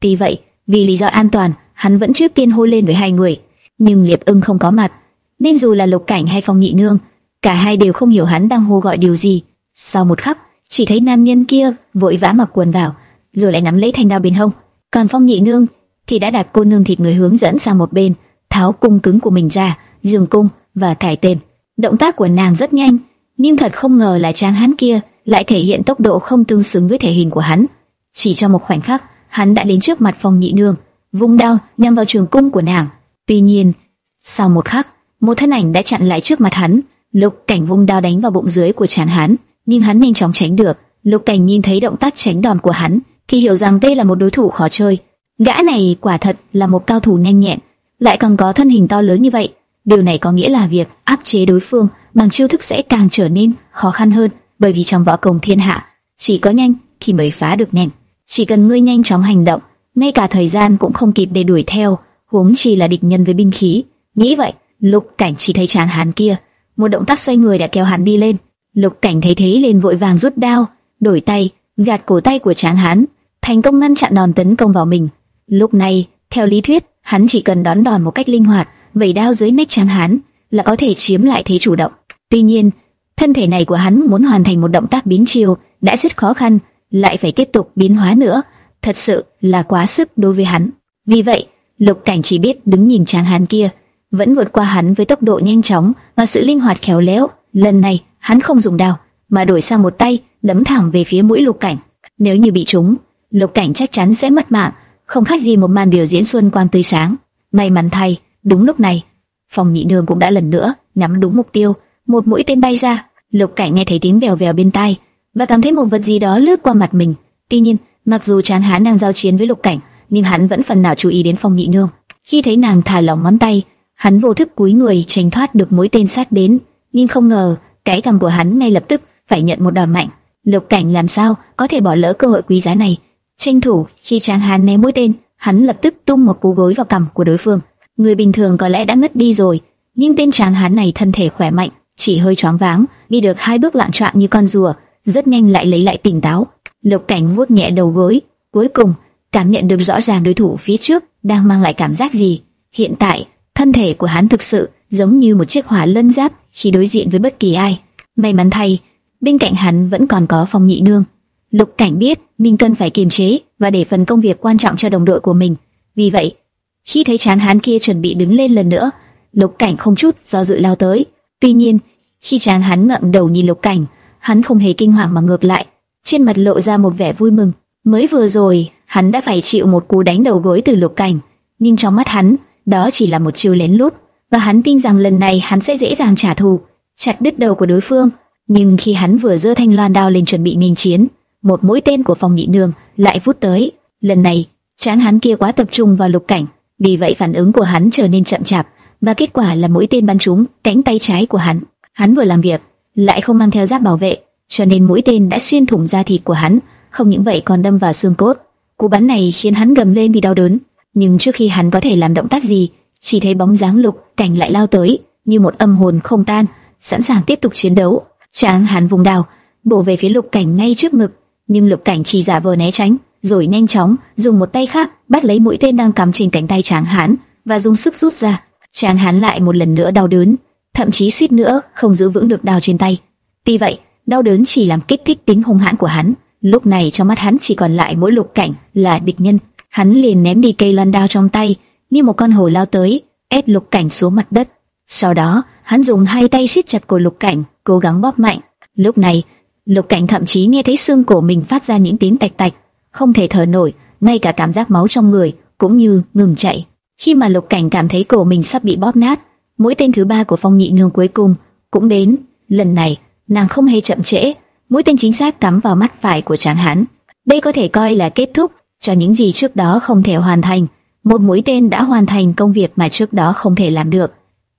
Tuy vậy, vì lý do an toàn, hắn vẫn trước tiên hô lên với hai người, nhưng Liệp Ưng không có mặt, nên dù là Lục Cảnh hay Phong Nhị Nương, cả hai đều không hiểu hắn đang hô gọi điều gì. Sau một khắc, chỉ thấy nam nhân kia vội vã mặc quần vào, rồi lại nắm lấy thanh đao bên hông, còn Phong Nhị Nương thì đã đặt cô nương thịt người hướng dẫn sang một bên, tháo cung cứng của mình ra, giường cung và cải tên. Động tác của nàng rất nhanh, nhưng thật không ngờ là trang hắn kia lại thể hiện tốc độ không tương xứng với thể hình của hắn. Chỉ trong một khoảnh khắc, hắn đã đến trước mặt Phong Nhị Nương, vung đao nhắm vào trường cung của nàng. Tuy nhiên, sau một khắc, một thân ảnh đã chặn lại trước mặt hắn. Lục Cảnh vung đao đánh vào bụng dưới của tráng hắn, nhưng hắn nhanh chóng tránh được. Lục Cảnh nhìn thấy động tác tránh đòn của hắn, thì hiểu rằng đây là một đối thủ khó chơi. Gã này quả thật là một cao thủ nhanh nhẹn, lại còn có thân hình to lớn như vậy. Điều này có nghĩa là việc áp chế đối phương bằng chiêu thức sẽ càng trở nên khó khăn hơn, bởi vì trong võ công thiên hạ, chỉ có nhanh thì mới phá được nhanh. Chỉ cần ngươi nhanh chóng hành động, ngay cả thời gian cũng không kịp để đuổi theo, huống chi là địch nhân với binh khí. Nghĩ vậy, Lục Cảnh chỉ thấy chàng hán kia, một động tác xoay người đã kéo hắn đi lên. Lục Cảnh thấy thế liền vội vàng rút đao, đổi tay, gạt cổ tay của Tráng Hán, thành công ngăn chặn đòn tấn công vào mình. Lúc này, theo lý thuyết, hắn chỉ cần đón đòn một cách linh hoạt, vẩy đao dưới mép Tráng Hán là có thể chiếm lại thế chủ động. Tuy nhiên, thân thể này của hắn muốn hoàn thành một động tác biến chiều đã rất khó khăn, lại phải tiếp tục biến hóa nữa, thật sự là quá sức đối với hắn. Vì vậy, Lục Cảnh chỉ biết đứng nhìn Tráng Hán kia, vẫn vượt qua hắn với tốc độ nhanh chóng và sự linh hoạt khéo léo. Lần này, hắn không dùng đao, mà đổi sang một tay đấm thẳng về phía mũi Lục Cảnh. Nếu như bị trúng, Lục Cảnh chắc chắn sẽ mất mạng, không khác gì một màn biểu diễn xuân quang tươi sáng. May mắn thay, đúng lúc này, Phong Nhị Nương cũng đã lần nữa nhắm đúng mục tiêu, một mũi tên bay ra. Lục Cảnh nghe thấy tiếng vèo vèo bên tai và cảm thấy một vật gì đó lướt qua mặt mình. Tuy nhiên, mặc dù chán hắn đang giao chiến với Lục Cảnh, nhưng hắn vẫn phần nào chú ý đến Phong Nhị Nương. Khi thấy nàng thả lỏng ngón tay, hắn vô thức cúi người tránh thoát được mũi tên sát đến, nhưng không ngờ cái cầm của hắn ngay lập tức phải nhận một đòn mạnh. Lục Cảnh làm sao có thể bỏ lỡ cơ hội quý giá này? Tranh thủ khi chán hán ném mũi tên, hắn lập tức tung một cú gối vào cằm của đối phương. Người bình thường có lẽ đã ngất đi rồi, nhưng tên tráng hán này thân thể khỏe mạnh, chỉ hơi choáng váng, đi được hai bước lạng choạng như con rùa, rất nhanh lại lấy lại tỉnh táo. Lục Cảnh vuốt nhẹ đầu gối, cuối cùng cảm nhận được rõ ràng đối thủ phía trước đang mang lại cảm giác gì. Hiện tại, thân thể của hắn thực sự giống như một chiếc hỏa lân giáp khi đối diện với bất kỳ ai. May mắn thay, bên cạnh hắn vẫn còn có Phong Nhị Nương. Lục Cảnh biết mình cần phải kiềm chế và để phần công việc quan trọng cho đồng đội của mình. Vì vậy, khi thấy chán hắn kia chuẩn bị đứng lên lần nữa, Lục Cảnh không chút do dự lao tới. Tuy nhiên, khi chán hắn ngẩng đầu nhìn Lục Cảnh, hắn không hề kinh hoàng mà ngược lại, trên mặt lộ ra một vẻ vui mừng. Mới vừa rồi, hắn đã phải chịu một cú đánh đầu gối từ Lục Cảnh, nhưng trong mắt hắn, đó chỉ là một chiêu lén lút, và hắn tin rằng lần này hắn sẽ dễ dàng trả thù, chặt đứt đầu của đối phương. Nhưng khi hắn vừa giơ thanh loan đao lên chuẩn bị nghênh chiến, một mũi tên của phòng Nhị Nương lại vút tới. Lần này, chán hắn kia quá tập trung vào Lục Cảnh, vì vậy phản ứng của hắn trở nên chậm chạp, và kết quả là mũi tên bắn trúng cánh tay trái của hắn. Hắn vừa làm việc, lại không mang theo giáp bảo vệ, cho nên mũi tên đã xuyên thủng da thịt của hắn, không những vậy còn đâm vào xương cốt. Cú bắn này khiến hắn gầm lên vì đau đớn, nhưng trước khi hắn có thể làm động tác gì, chỉ thấy bóng dáng Lục Cảnh lại lao tới, như một âm hồn không tan, sẵn sàng tiếp tục chiến đấu. Tráng hán vùng đào, bổ về phía Lục Cảnh ngay trước ngực, nhưng Lục Cảnh chỉ giả vờ né tránh, rồi nhanh chóng dùng một tay khác bắt lấy mũi tên đang cắm trên cánh tay Tráng Hán và dùng sức rút ra. Tráng Hán lại một lần nữa đau đớn, thậm chí suýt nữa không giữ vững được đao trên tay. Tuy vậy, đau đớn chỉ làm kích thích tính hung hãn của hắn. Lúc này trong mắt hắn chỉ còn lại mỗi Lục Cảnh là địch nhân. Hắn liền ném đi cây loan đao trong tay, như một con hổ lao tới, ép Lục Cảnh xuống mặt đất. Sau đó, hắn dùng hai tay siết chặt cổ Lục Cảnh, cố gắng bóp mạnh. Lúc này, Lục Cảnh thậm chí nghe thấy xương cổ mình phát ra những tiếng tạch tạch, không thể thở nổi, ngay cả cảm giác máu trong người cũng như ngừng chạy. Khi mà Lục Cảnh cảm thấy cổ mình sắp bị bóp nát, mũi tên thứ ba của Phong Nhị Nương cuối cùng cũng đến. Lần này, nàng không hề chậm trễ, mũi tên chính xác cắm vào mắt phải của Tráng Hán. Đây có thể coi là kết thúc cho những gì trước đó không thể hoàn thành. Một mũi tên đã hoàn thành công việc mà trước đó không thể làm được.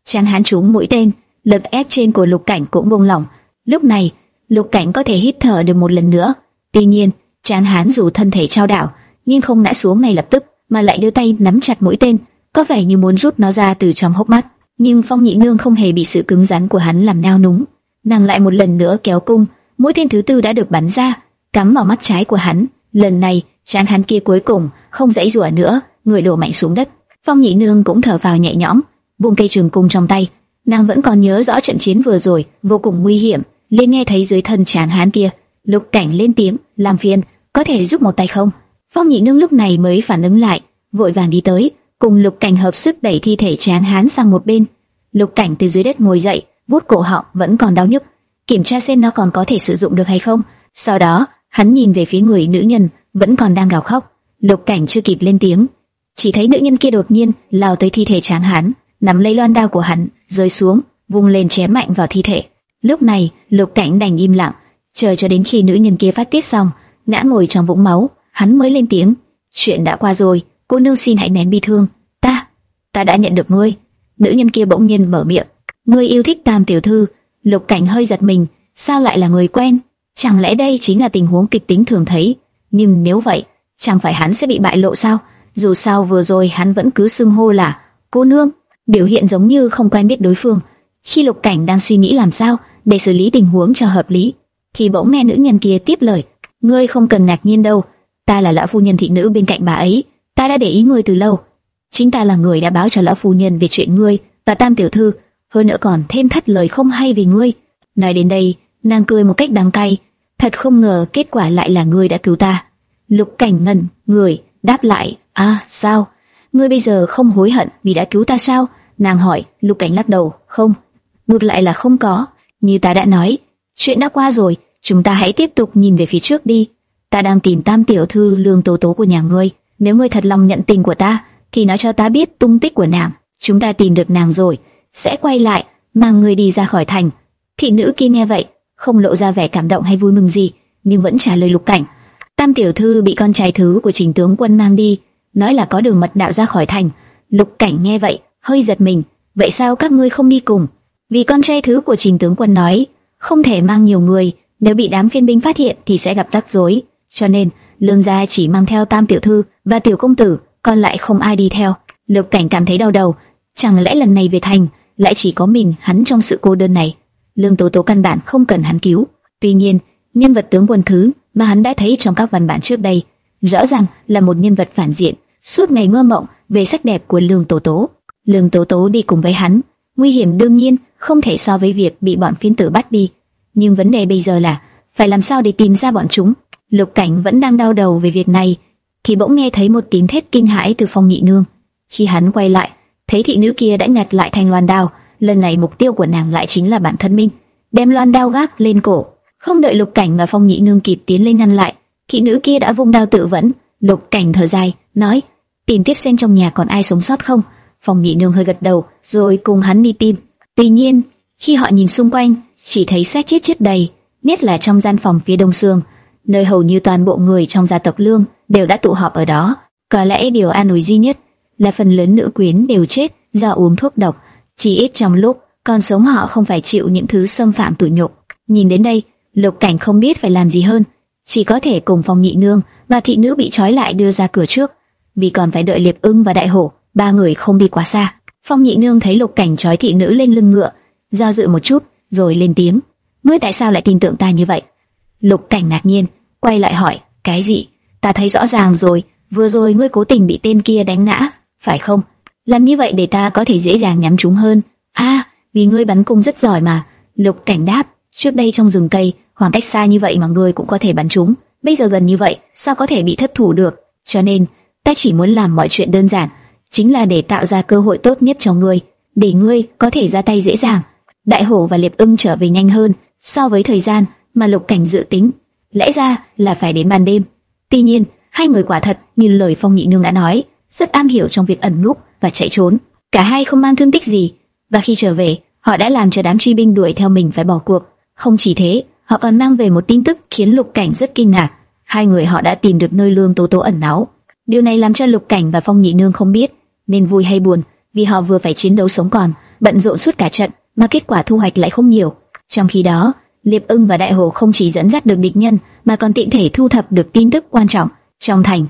trang Hán trúng mũi tên, lực ép trên của Lục Cảnh cũng buông lỏng. Lúc này, Lục Cảnh có thể hít thở được một lần nữa. Tuy nhiên, trang Hán dù thân thể trao đảo, nhưng không ngã xuống ngay lập tức, mà lại đưa tay nắm chặt mũi tên, có vẻ như muốn rút nó ra từ trong hốc mắt. Nhưng Phong Nhị Nương không hề bị sự cứng rắn của hắn làm nao núng, nàng lại một lần nữa kéo cung, mũi tên thứ tư đã được bắn ra, cắm vào mắt trái của hắn. Lần này, trang Hán kia cuối cùng không dãy rủa nữa, người đổ mạnh xuống đất. Phong Nhị Nương cũng thở vào nhẹ nhõm, buông cây trường cung trong tay. Nàng vẫn còn nhớ rõ trận chiến vừa rồi, vô cùng nguy hiểm, liền nghe thấy dưới thân chàng Hán kia, Lục Cảnh lên tiếng, làm phiền, có thể giúp một tay không? Phong Nhị Nương lúc này mới phản ứng lại, vội vàng đi tới, cùng Lục Cảnh hợp sức đẩy thi thể chàng Hán sang một bên. Lục Cảnh từ dưới đất ngồi dậy, vuốt cổ họng vẫn còn đau nhức, kiểm tra xem nó còn có thể sử dụng được hay không. Sau đó, hắn nhìn về phía người nữ nhân vẫn còn đang gào khóc. Lục Cảnh chưa kịp lên tiếng, chỉ thấy nữ nhân kia đột nhiên lao tới thi thể Tráng Hán, nắm lấy loan đao của hắn, rơi xuống, vung lên chém mạnh vào thi thể. Lúc này, Lục Cảnh đành im lặng, chờ cho đến khi nữ nhân kia phát tiết xong, ngã ngồi trong vũng máu, hắn mới lên tiếng. Chuyện đã qua rồi, cô nương xin hãy nén bi thương. Ta, ta đã nhận được ngươi. Nữ nhân kia bỗng nhiên mở miệng. Ngươi yêu thích Tam tiểu thư. Lục Cảnh hơi giật mình, sao lại là người quen? Chẳng lẽ đây chính là tình huống kịch tính thường thấy? Nhưng nếu vậy, chẳng phải hắn sẽ bị bại lộ sao? Dù sao vừa rồi hắn vẫn cứ xưng hô là cô nương, biểu hiện giống như không quen biết đối phương. Khi Lục Cảnh đang suy nghĩ làm sao để xử lý tình huống cho hợp lý, thì bỗng nghe nữ nhân kia tiếp lời. Ngươi không cần ngạc nhiên đâu, ta là lão phu nhân thị nữ bên cạnh bà ấy, ta đã để ý ngươi từ lâu. Chính ta là người đã báo cho lão phu nhân về chuyện ngươi và Tam tiểu thư, hơn nữa còn thêm thắt lời không hay về ngươi. Nói đến đây, nàng cười một cách đắng cay, thật không ngờ kết quả lại là ngươi đã cứu ta. Lục Cảnh ngẩn người đáp lại, "À, sao? Ngươi bây giờ không hối hận vì đã cứu ta sao?" Nàng hỏi, Lục Cảnh lắc đầu, "Không, ngược lại là không có, như ta đã nói, chuyện đã qua rồi, chúng ta hãy tiếp tục nhìn về phía trước đi. Ta đang tìm Tam tiểu thư Lương Tố Tố của nhà ngươi, nếu ngươi thật lòng nhận tình của ta, thì nói cho ta biết tung tích của nàng. Chúng ta tìm được nàng rồi, sẽ quay lại mang ngươi đi ra khỏi thành." Thị nữ kia nghe vậy, không lộ ra vẻ cảm động hay vui mừng gì, nhưng vẫn trả lời Lục Cảnh. Tam tiểu thư bị con trai thứ của Trình tướng quân mang đi, nói là có đường mật đạo ra khỏi thành. Lục Cảnh nghe vậy, hơi giật mình, vậy sao các ngươi không đi cùng? Vì con trai thứ của Trình tướng quân nói, không thể mang nhiều người, nếu bị đám phiên binh phát hiện thì sẽ gặp rắc rối, cho nên Lương gia chỉ mang theo Tam tiểu thư và tiểu công tử, còn lại không ai đi theo. Lục Cảnh cảm thấy đau đầu, chẳng lẽ lần này về thành lại chỉ có mình hắn trong sự cô đơn này? Lương Tố Tố căn bản không cần hắn cứu. Tuy nhiên, nhân vật tướng quân thứ mà hắn đã thấy trong các văn bản trước đây, rõ ràng là một nhân vật phản diện, suốt ngày mơ mộng về sắc đẹp của Lương Tố Tố. Lương Tố Tố đi cùng với hắn, nguy hiểm đương nhiên không thể so với việc bị bọn phiến tử bắt đi. Nhưng vấn đề bây giờ là phải làm sao để tìm ra bọn chúng. Lục Cảnh vẫn đang đau đầu về việc này, thì bỗng nghe thấy một tiếng thét kinh hãi từ phòng nhị nương. Khi hắn quay lại, thấy thị nữ kia đã nhặt lại thành loan đao, lần này mục tiêu của nàng lại chính là bản thân mình, đem loan đao gác lên cổ. Không đợi Lục Cảnh và Phong Nhị Nương kịp tiến lên ngăn lại, thị nữ kia đã vung đao tự vẫn. Lục Cảnh thở dài, nói: tìm tiếp xem trong nhà còn ai sống sót không. phòng Nhị Nương hơi gật đầu, rồi cùng hắn đi tìm. Tuy nhiên, khi họ nhìn xung quanh, chỉ thấy xác chết chết đầy, nhất là trong gian phòng phía đông xương, nơi hầu như toàn bộ người trong gia tộc Lương đều đã tụ họp ở đó. Có lẽ điều an ủi duy nhất là phần lớn nữ quyến đều chết do uống thuốc độc chỉ ít trong lúc còn sống họ không phải chịu những thứ xâm phạm tủi nhục. Nhìn đến đây, Lục Cảnh không biết phải làm gì hơn, chỉ có thể cùng phòng Nhị Nương và thị nữ bị trói lại đưa ra cửa trước, vì còn phải đợi Liệp Ưng và Đại Hổ, ba người không đi quá xa. Phong Nhị Nương thấy Lục Cảnh trói thị nữ lên lưng ngựa, do dự một chút, rồi lên tiếng: "Ngươi tại sao lại tin tưởng ta như vậy?" Lục Cảnh ngạc nhiên, quay lại hỏi: "Cái gì? Ta thấy rõ ràng rồi, vừa rồi ngươi cố tình bị tên kia đánh ngã, phải không?" làm như vậy để ta có thể dễ dàng nhắm chúng hơn. A, vì ngươi bắn cung rất giỏi mà. Lục Cảnh đáp, trước đây trong rừng cây, khoảng cách xa như vậy mà ngươi cũng có thể bắn chúng, bây giờ gần như vậy, sao có thể bị thất thủ được? Cho nên, ta chỉ muốn làm mọi chuyện đơn giản, chính là để tạo ra cơ hội tốt nhất cho ngươi, để ngươi có thể ra tay dễ dàng. Đại hổ và liệp ưng trở về nhanh hơn so với thời gian mà Lục Cảnh dự tính, lẽ ra là phải đến ban đêm. Tuy nhiên, hai người quả thật như lời Phong Nhị Nương đã nói, rất am hiểu trong việc ẩn núp và chạy trốn. Cả hai không mang thương tích gì, và khi trở về, họ đã làm cho đám truy binh đuổi theo mình phải bỏ cuộc. Không chỉ thế, họ còn mang về một tin tức khiến Lục Cảnh rất kinh ngạc. Hai người họ đã tìm được nơi Lương Tố Tố ẩn náu. Điều này làm cho Lục Cảnh và Phong Nhị Nương không biết nên vui hay buồn, vì họ vừa phải chiến đấu sống còn, bận rộn suốt cả trận, mà kết quả thu hoạch lại không nhiều. Trong khi đó, Liệp Ưng và Đại Hồ không chỉ dẫn dắt được địch nhân, mà còn tiện thể thu thập được tin tức quan trọng. Trong thành,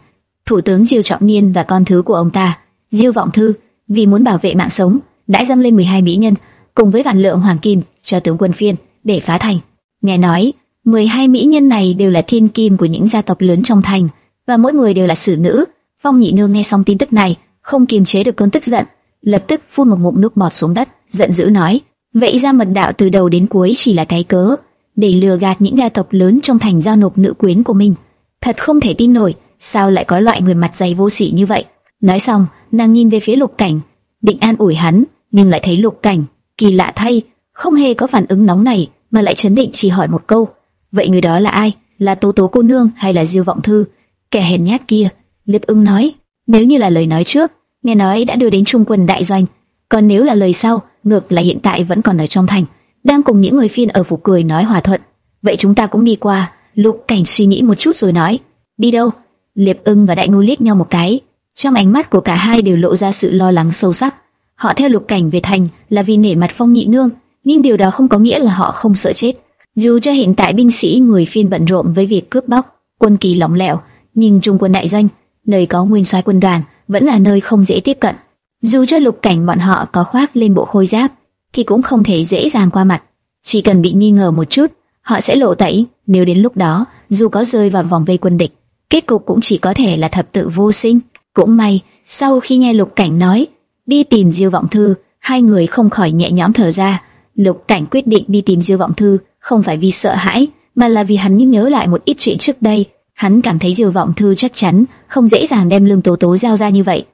Thủ tướng Diêu Trọng Niên và con thứ của ông ta Diêu Vọng Thư vì muốn bảo vệ mạng sống đã dâng lên 12 mỹ nhân cùng với vạn lượng hoàng kim cho tướng quân phiên để phá thành. Nghe nói 12 mỹ nhân này đều là thiên kim của những gia tộc lớn trong thành và mỗi người đều là xử nữ. Phong Nhị Nương nghe xong tin tức này không kiềm chế được cơn tức giận, lập tức phun một ngụm nước bọt xuống đất, giận dữ nói: vậy ra mật đạo từ đầu đến cuối chỉ là cái cớ để lừa gạt những gia tộc lớn trong thành giao nộp nữ quyến của mình. Thật không thể tin nổi, sao lại có loại người mặt dày vô sỉ như vậy? Nói xong, nàng nhìn về phía Lục Cảnh, định an ủi hắn, nhưng lại thấy Lục Cảnh kỳ lạ thay, không hề có phản ứng nóng này, mà lại chấn định chỉ hỏi một câu: vậy người đó là ai? Là Tố Tố cô nương hay là Diêu Vọng Thư? Kẻ hèn nhát kia. Liệp Ưng nói: nếu như là lời nói trước, nghe nói đã đưa đến trung quân đại doanh, còn nếu là lời sau, ngược lại hiện tại vẫn còn ở trong thành, đang cùng những người phiên ở phủ cười nói hòa thuận. Vậy chúng ta cũng đi qua. Lục Cảnh suy nghĩ một chút rồi nói: đi đâu? Liệp Ưng và Đại ngu liếc nhau một cái, trong ánh mắt của cả hai đều lộ ra sự lo lắng sâu sắc. Họ theo Lục Cảnh về thành là vì nể mặt Phong Nhị Nương, nhưng điều đó không có nghĩa là họ không sợ chết. Dù cho hiện tại binh sĩ người phiên bận rộn với việc cướp bóc, quân kỳ lỏng lẻo, nhưng trung quân đại doanh, nơi có nguyên soái quân đoàn, vẫn là nơi không dễ tiếp cận. Dù cho Lục Cảnh bọn họ có khoác lên bộ khôi giáp, thì cũng không thể dễ dàng qua mặt. Chỉ cần bị nghi ngờ một chút, họ sẽ lộ tẩy. Nếu đến lúc đó dù có rơi vào vòng vây quân địch, kết cục cũng chỉ có thể là thập tự vô sinh. Cũng may, sau khi nghe Lục Cảnh nói đi tìm Diêu Vọng Thư, hai người không khỏi nhẹ nhõm thở ra. Lục Cảnh quyết định đi tìm Diêu Vọng Thư, không phải vì sợ hãi, mà là vì hắn nhớ lại một ít chuyện trước đây. Hắn cảm thấy Diêu Vọng Thư chắc chắn không dễ dàng đem Lương Tố Tố giao ra như vậy.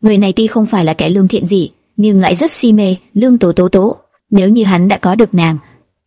Người này tuy không phải là kẻ lương thiện gì, nhưng lại rất si mê Lương Tố Tố Tố. Nếu như hắn đã có được nàng,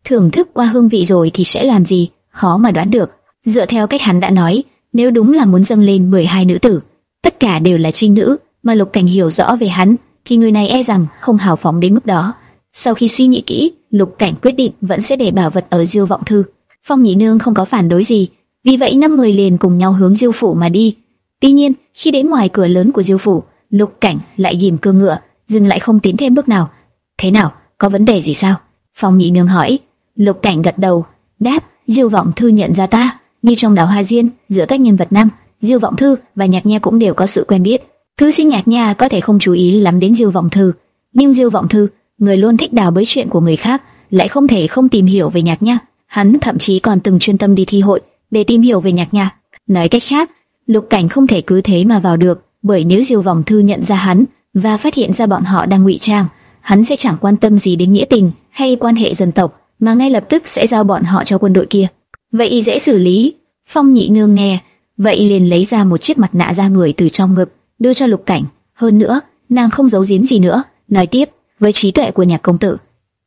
thưởng thức qua hương vị rồi thì sẽ làm gì, khó mà đoán được. Dựa theo cách hắn đã nói, nếu đúng là muốn dâng lên 12 nữ tử, tất cả đều là trinh nữ, mà Lục Cảnh hiểu rõ về hắn, thì người này e rằng không hào phóng đến mức đó. Sau khi suy nghĩ kỹ, Lục Cảnh quyết định vẫn sẽ để bảo vật ở Diêu Vọng Thư. Phong Nhị Nương không có phản đối gì, vì vậy năm người liền cùng nhau hướng Diêu phủ mà đi. Tuy nhiên, khi đến ngoài cửa lớn của Diêu phủ, Lục Cảnh lại ghim cương ngựa, dừng lại không tiến thêm bước nào. Thế nào, có vấn đề gì sao? Phong Nhị Nương hỏi. Lục Cảnh gật đầu, đáp, Diêu Vọng Thư nhận ra ta, như trong đảo Hoa Diên, giữa các nhân vật nam, Diêu Vọng Thư và Nhạc Nha cũng đều có sự quen biết. Thư sinh Nhạc Nha có thể không chú ý lắm đến Diêu Vọng Thư, nhưng Diêu Vọng Thư, người luôn thích đào bới chuyện của người khác, lại không thể không tìm hiểu về Nhạc Nha. Hắn thậm chí còn từng chuyên tâm đi thi hội để tìm hiểu về Nhạc nhạc. Nói cách khác, Lục Cảnh không thể cứ thế mà vào được, bởi nếu Diêu Vọng Thư nhận ra hắn và phát hiện ra bọn họ đang ngụy trang, hắn sẽ chẳng quan tâm gì đến nghĩa tình hay quan hệ dân tộc, mà ngay lập tức sẽ giao bọn họ cho quân đội kia. Vậy dễ xử lý. Phong Nhị Nương nghe, vậy liền lấy ra một chiếc mặt nạ da người từ trong ngực, đưa cho Lục Cảnh. Hơn nữa, nàng không giấu giếm gì nữa, nói tiếp, với trí tuệ của nhạc công tử,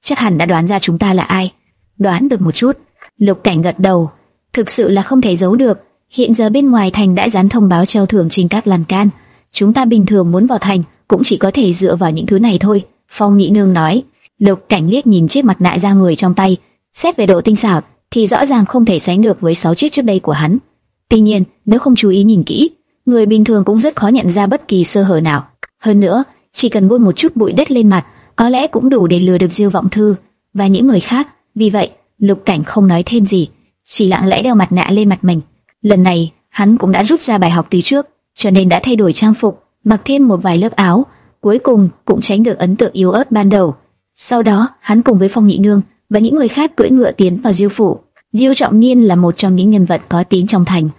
chắc hẳn đã đoán ra chúng ta là ai. Đoán được một chút. Lục Cảnh gật đầu, thực sự là không thể giấu được. Hiện giờ bên ngoài thành đã dán thông báo treo thưởng trên các lan can. Chúng ta bình thường muốn vào thành cũng chỉ có thể dựa vào những thứ này thôi. Phong Nhị Nương nói. Lục Cảnh liếc nhìn chiếc mặt nạ da người trong tay, xét về độ tinh xảo thì rõ ràng không thể sánh được với sáu chiếc trước đây của hắn. Tuy nhiên, nếu không chú ý nhìn kỹ, người bình thường cũng rất khó nhận ra bất kỳ sơ hở nào. Hơn nữa, chỉ cần bôi một chút bụi đất lên mặt, có lẽ cũng đủ để lừa được Diêu Vọng Thư và những người khác. Vì vậy, Lục Cảnh không nói thêm gì, chỉ lặng lẽ đeo mặt nạ lên mặt mình. Lần này, hắn cũng đã rút ra bài học từ trước, cho nên đã thay đổi trang phục, mặc thêm một vài lớp áo, cuối cùng cũng tránh được ấn tượng yếu ớt ban đầu. Sau đó, hắn cùng với Phong Nhị Nương và những người khác cưỡi ngựa tiến vào Diêu phủ. Diêu Trọng Niên là một trong những nhân vật có tiếng trong thành.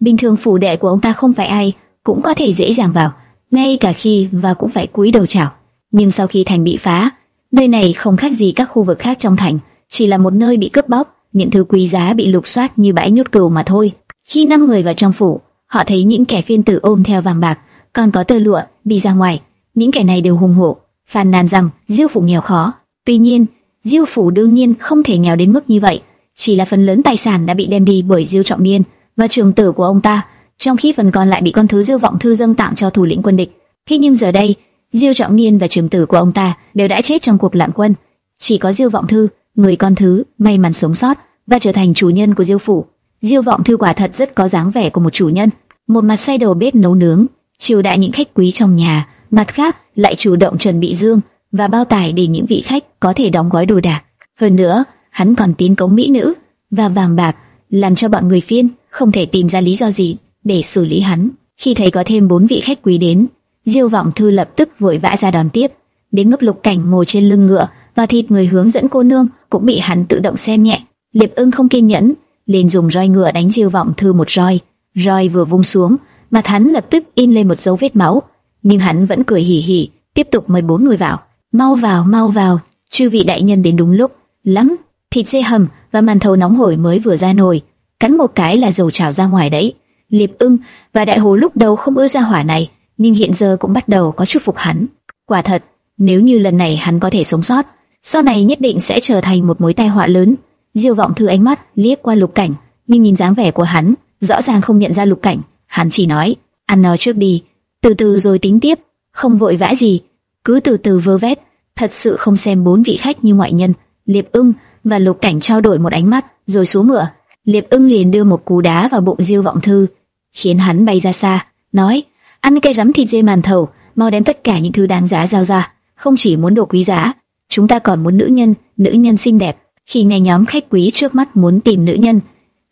Bình thường phủ đệ của ông ta không phải ai cũng có thể dễ dàng vào, ngay cả khi và cũng phải cúi đầu chào. Nhưng sau khi thành bị phá, nơi này không khác gì các khu vực khác trong thành, chỉ là một nơi bị cướp bóc, những thứ quý giá bị lục soát như bãi nhốt cừu mà thôi. Khi năm người vào trong phủ, họ thấy những kẻ phiên tử ôm theo vàng bạc, còn có tơ lụa đi ra ngoài. Những kẻ này đều hùng hổ, phàn nàn rằng Diêu phủ nghèo khó. Tuy nhiên, Diêu phủ đương nhiên không thể nghèo đến mức như vậy, chỉ là phần lớn tài sản đã bị đem đi bởi Diêu Trọng Niên và trường tử của ông ta, trong khi phần còn lại bị con thứ Diêu Vọng Thư dâng tặng cho thủ lĩnh quân địch. Thế nhưng giờ đây, Diêu Trọng Niên và trường tử của ông ta đều đã chết trong cuộc loạn quân, chỉ có Diêu Vọng Thư, người con thứ, may mắn sống sót và trở thành chủ nhân của Diêu phủ. Diêu Vọng Thư quả thật rất có dáng vẻ của một chủ nhân, một mặt say đầu bếp nấu nướng, chiều đại những khách quý trong nhà, mặt khác lại chủ động chuẩn bị dương và bao tải để những vị khách có thể đóng gói đồ đạc. Hơn nữa, hắn còn tín cống mỹ nữ và vàng bạc, làm cho bọn người phiên không thể tìm ra lý do gì để xử lý hắn. Khi thấy có thêm bốn vị khách quý đến, Diêu Vọng Thư lập tức vội vã ra đón tiếp. Đến mức Lục Cảnh ngồi trên lưng ngựa và thịt người hướng dẫn cô nương cũng bị hắn tự động xem nhẹ. Liệp Ưng không kiên nhẫn, liền dùng roi ngựa đánh Diêu Vọng Thư một roi. Roi vừa vung xuống, mặt hắn lập tức in lên một dấu vết máu, nhưng hắn vẫn cười hỉ hỉ, tiếp tục mời bốn người vào. Mau vào, mau vào, chư vị đại nhân đến đúng lúc. Lắm, thịt dê hầm và màn thầu nóng hổi mới vừa ra nồi, cắn một cái là dầu trào ra ngoài đấy. Liệp ưng và đại hồ lúc đầu không ưa ra hỏa này, nhưng hiện giờ cũng bắt đầu có chút phục hắn. Quả thật, nếu như lần này hắn có thể sống sót, sau này nhất định sẽ trở thành một mối tai họa lớn. Diêu vọng thư ánh mắt liếc qua lục cảnh, nhưng nhìn dáng vẻ của hắn, rõ ràng không nhận ra lục cảnh. Hắn chỉ nói, ăn no trước đi, từ từ rồi tính tiếp, không vội vã gì, cứ từ từ vơ vét, thật sự không xem bốn vị khách như ngoại nhân. Liệp ưng và lục cảnh trao đổi một ánh mắt, rồi xuống ngựa. Liệp ưng liền đưa một cú đá vào bụng diêu vọng thư, khiến hắn bay ra xa, nói: ăn cây rắm thịt dê màn thầu, mau đem tất cả những thứ đáng giá giao ra. Không chỉ muốn đồ quý giá, chúng ta còn muốn nữ nhân, nữ nhân xinh đẹp. Khi nghe nhóm khách quý trước mắt muốn tìm nữ nhân,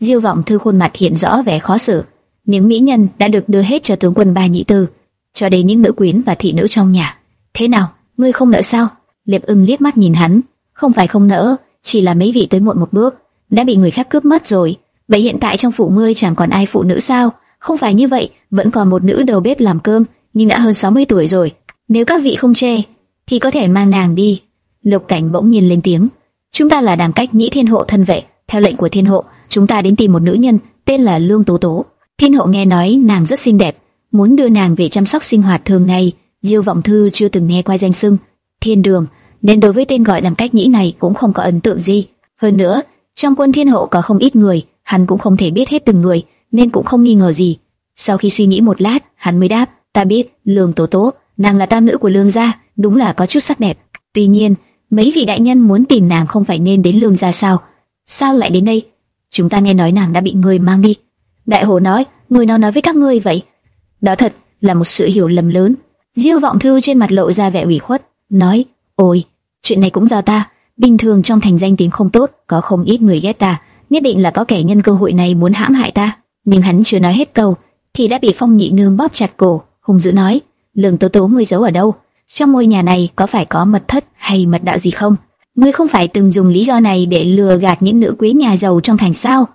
diêu vọng thư khuôn mặt hiện rõ vẻ khó xử. Những mỹ nhân đã được đưa hết cho tướng quân ba nhị tư, cho đến những nữ quyến và thị nữ trong nhà. Thế nào, ngươi không nỡ sao? Liệp ưng liếc mắt nhìn hắn, không phải không nỡ, chỉ là mấy vị tới muộn một bước, đã bị người khác cướp mất rồi. Vậy hiện tại trong phủ ngươi chẳng còn ai phụ nữ sao? Không phải như vậy, vẫn còn một nữ đầu bếp làm cơm, nhưng đã hơn 60 tuổi rồi. Nếu các vị không chê, thì có thể mang nàng đi. Lục Cảnh bỗng nhiên lên tiếng. Chúng ta là đàm cách nhĩ thiên hộ thân vệ, theo lệnh của thiên hộ, chúng ta đến tìm một nữ nhân tên là Lương Tố Tố. Thiên hộ nghe nói nàng rất xinh đẹp, muốn đưa nàng về chăm sóc sinh hoạt thường ngày. Diêu Vọng Thư chưa từng nghe qua danh xưng Thiên Đường, nên đối với tên gọi đàm cách nhĩ này cũng không có ấn tượng gì. Hơn nữa, trong quân thiên hộ có không ít người, hắn cũng không thể biết hết từng người, nên cũng không nghi ngờ gì. Sau khi suy nghĩ một lát, hắn mới đáp, ta biết, Lương Tố Tố, nàng là tam nữ của Lương gia, đúng là có chút sắc đẹp. Tuy nhiên, mấy vị đại nhân muốn tìm nàng không phải nên đến Lương gia sao? Sao lại đến đây? Chúng ta nghe nói nàng đã bị người mang đi. Đại hồ nói, người nào nói với các ngươi vậy? Đó thật là một sự hiểu lầm lớn. Diêu vọng thư trên mặt lộ ra vẻ ủy khuất, nói, ôi, chuyện này cũng do ta. Bình thường trong thành danh tiếng không tốt, có không ít người ghét ta, nhất định là có kẻ nhân cơ hội này muốn hãm hại ta. Nhưng hắn chưa nói hết câu, thì đã bị phong nhị nương bóp chặt cổ, hung dữ nói, lường tố tố ngươi giấu ở đâu? Trong ngôi nhà này có phải có mật thất hay mật đạo gì không? Ngươi không phải từng dùng lý do này để lừa gạt những nữ quý nhà giàu trong thành sao?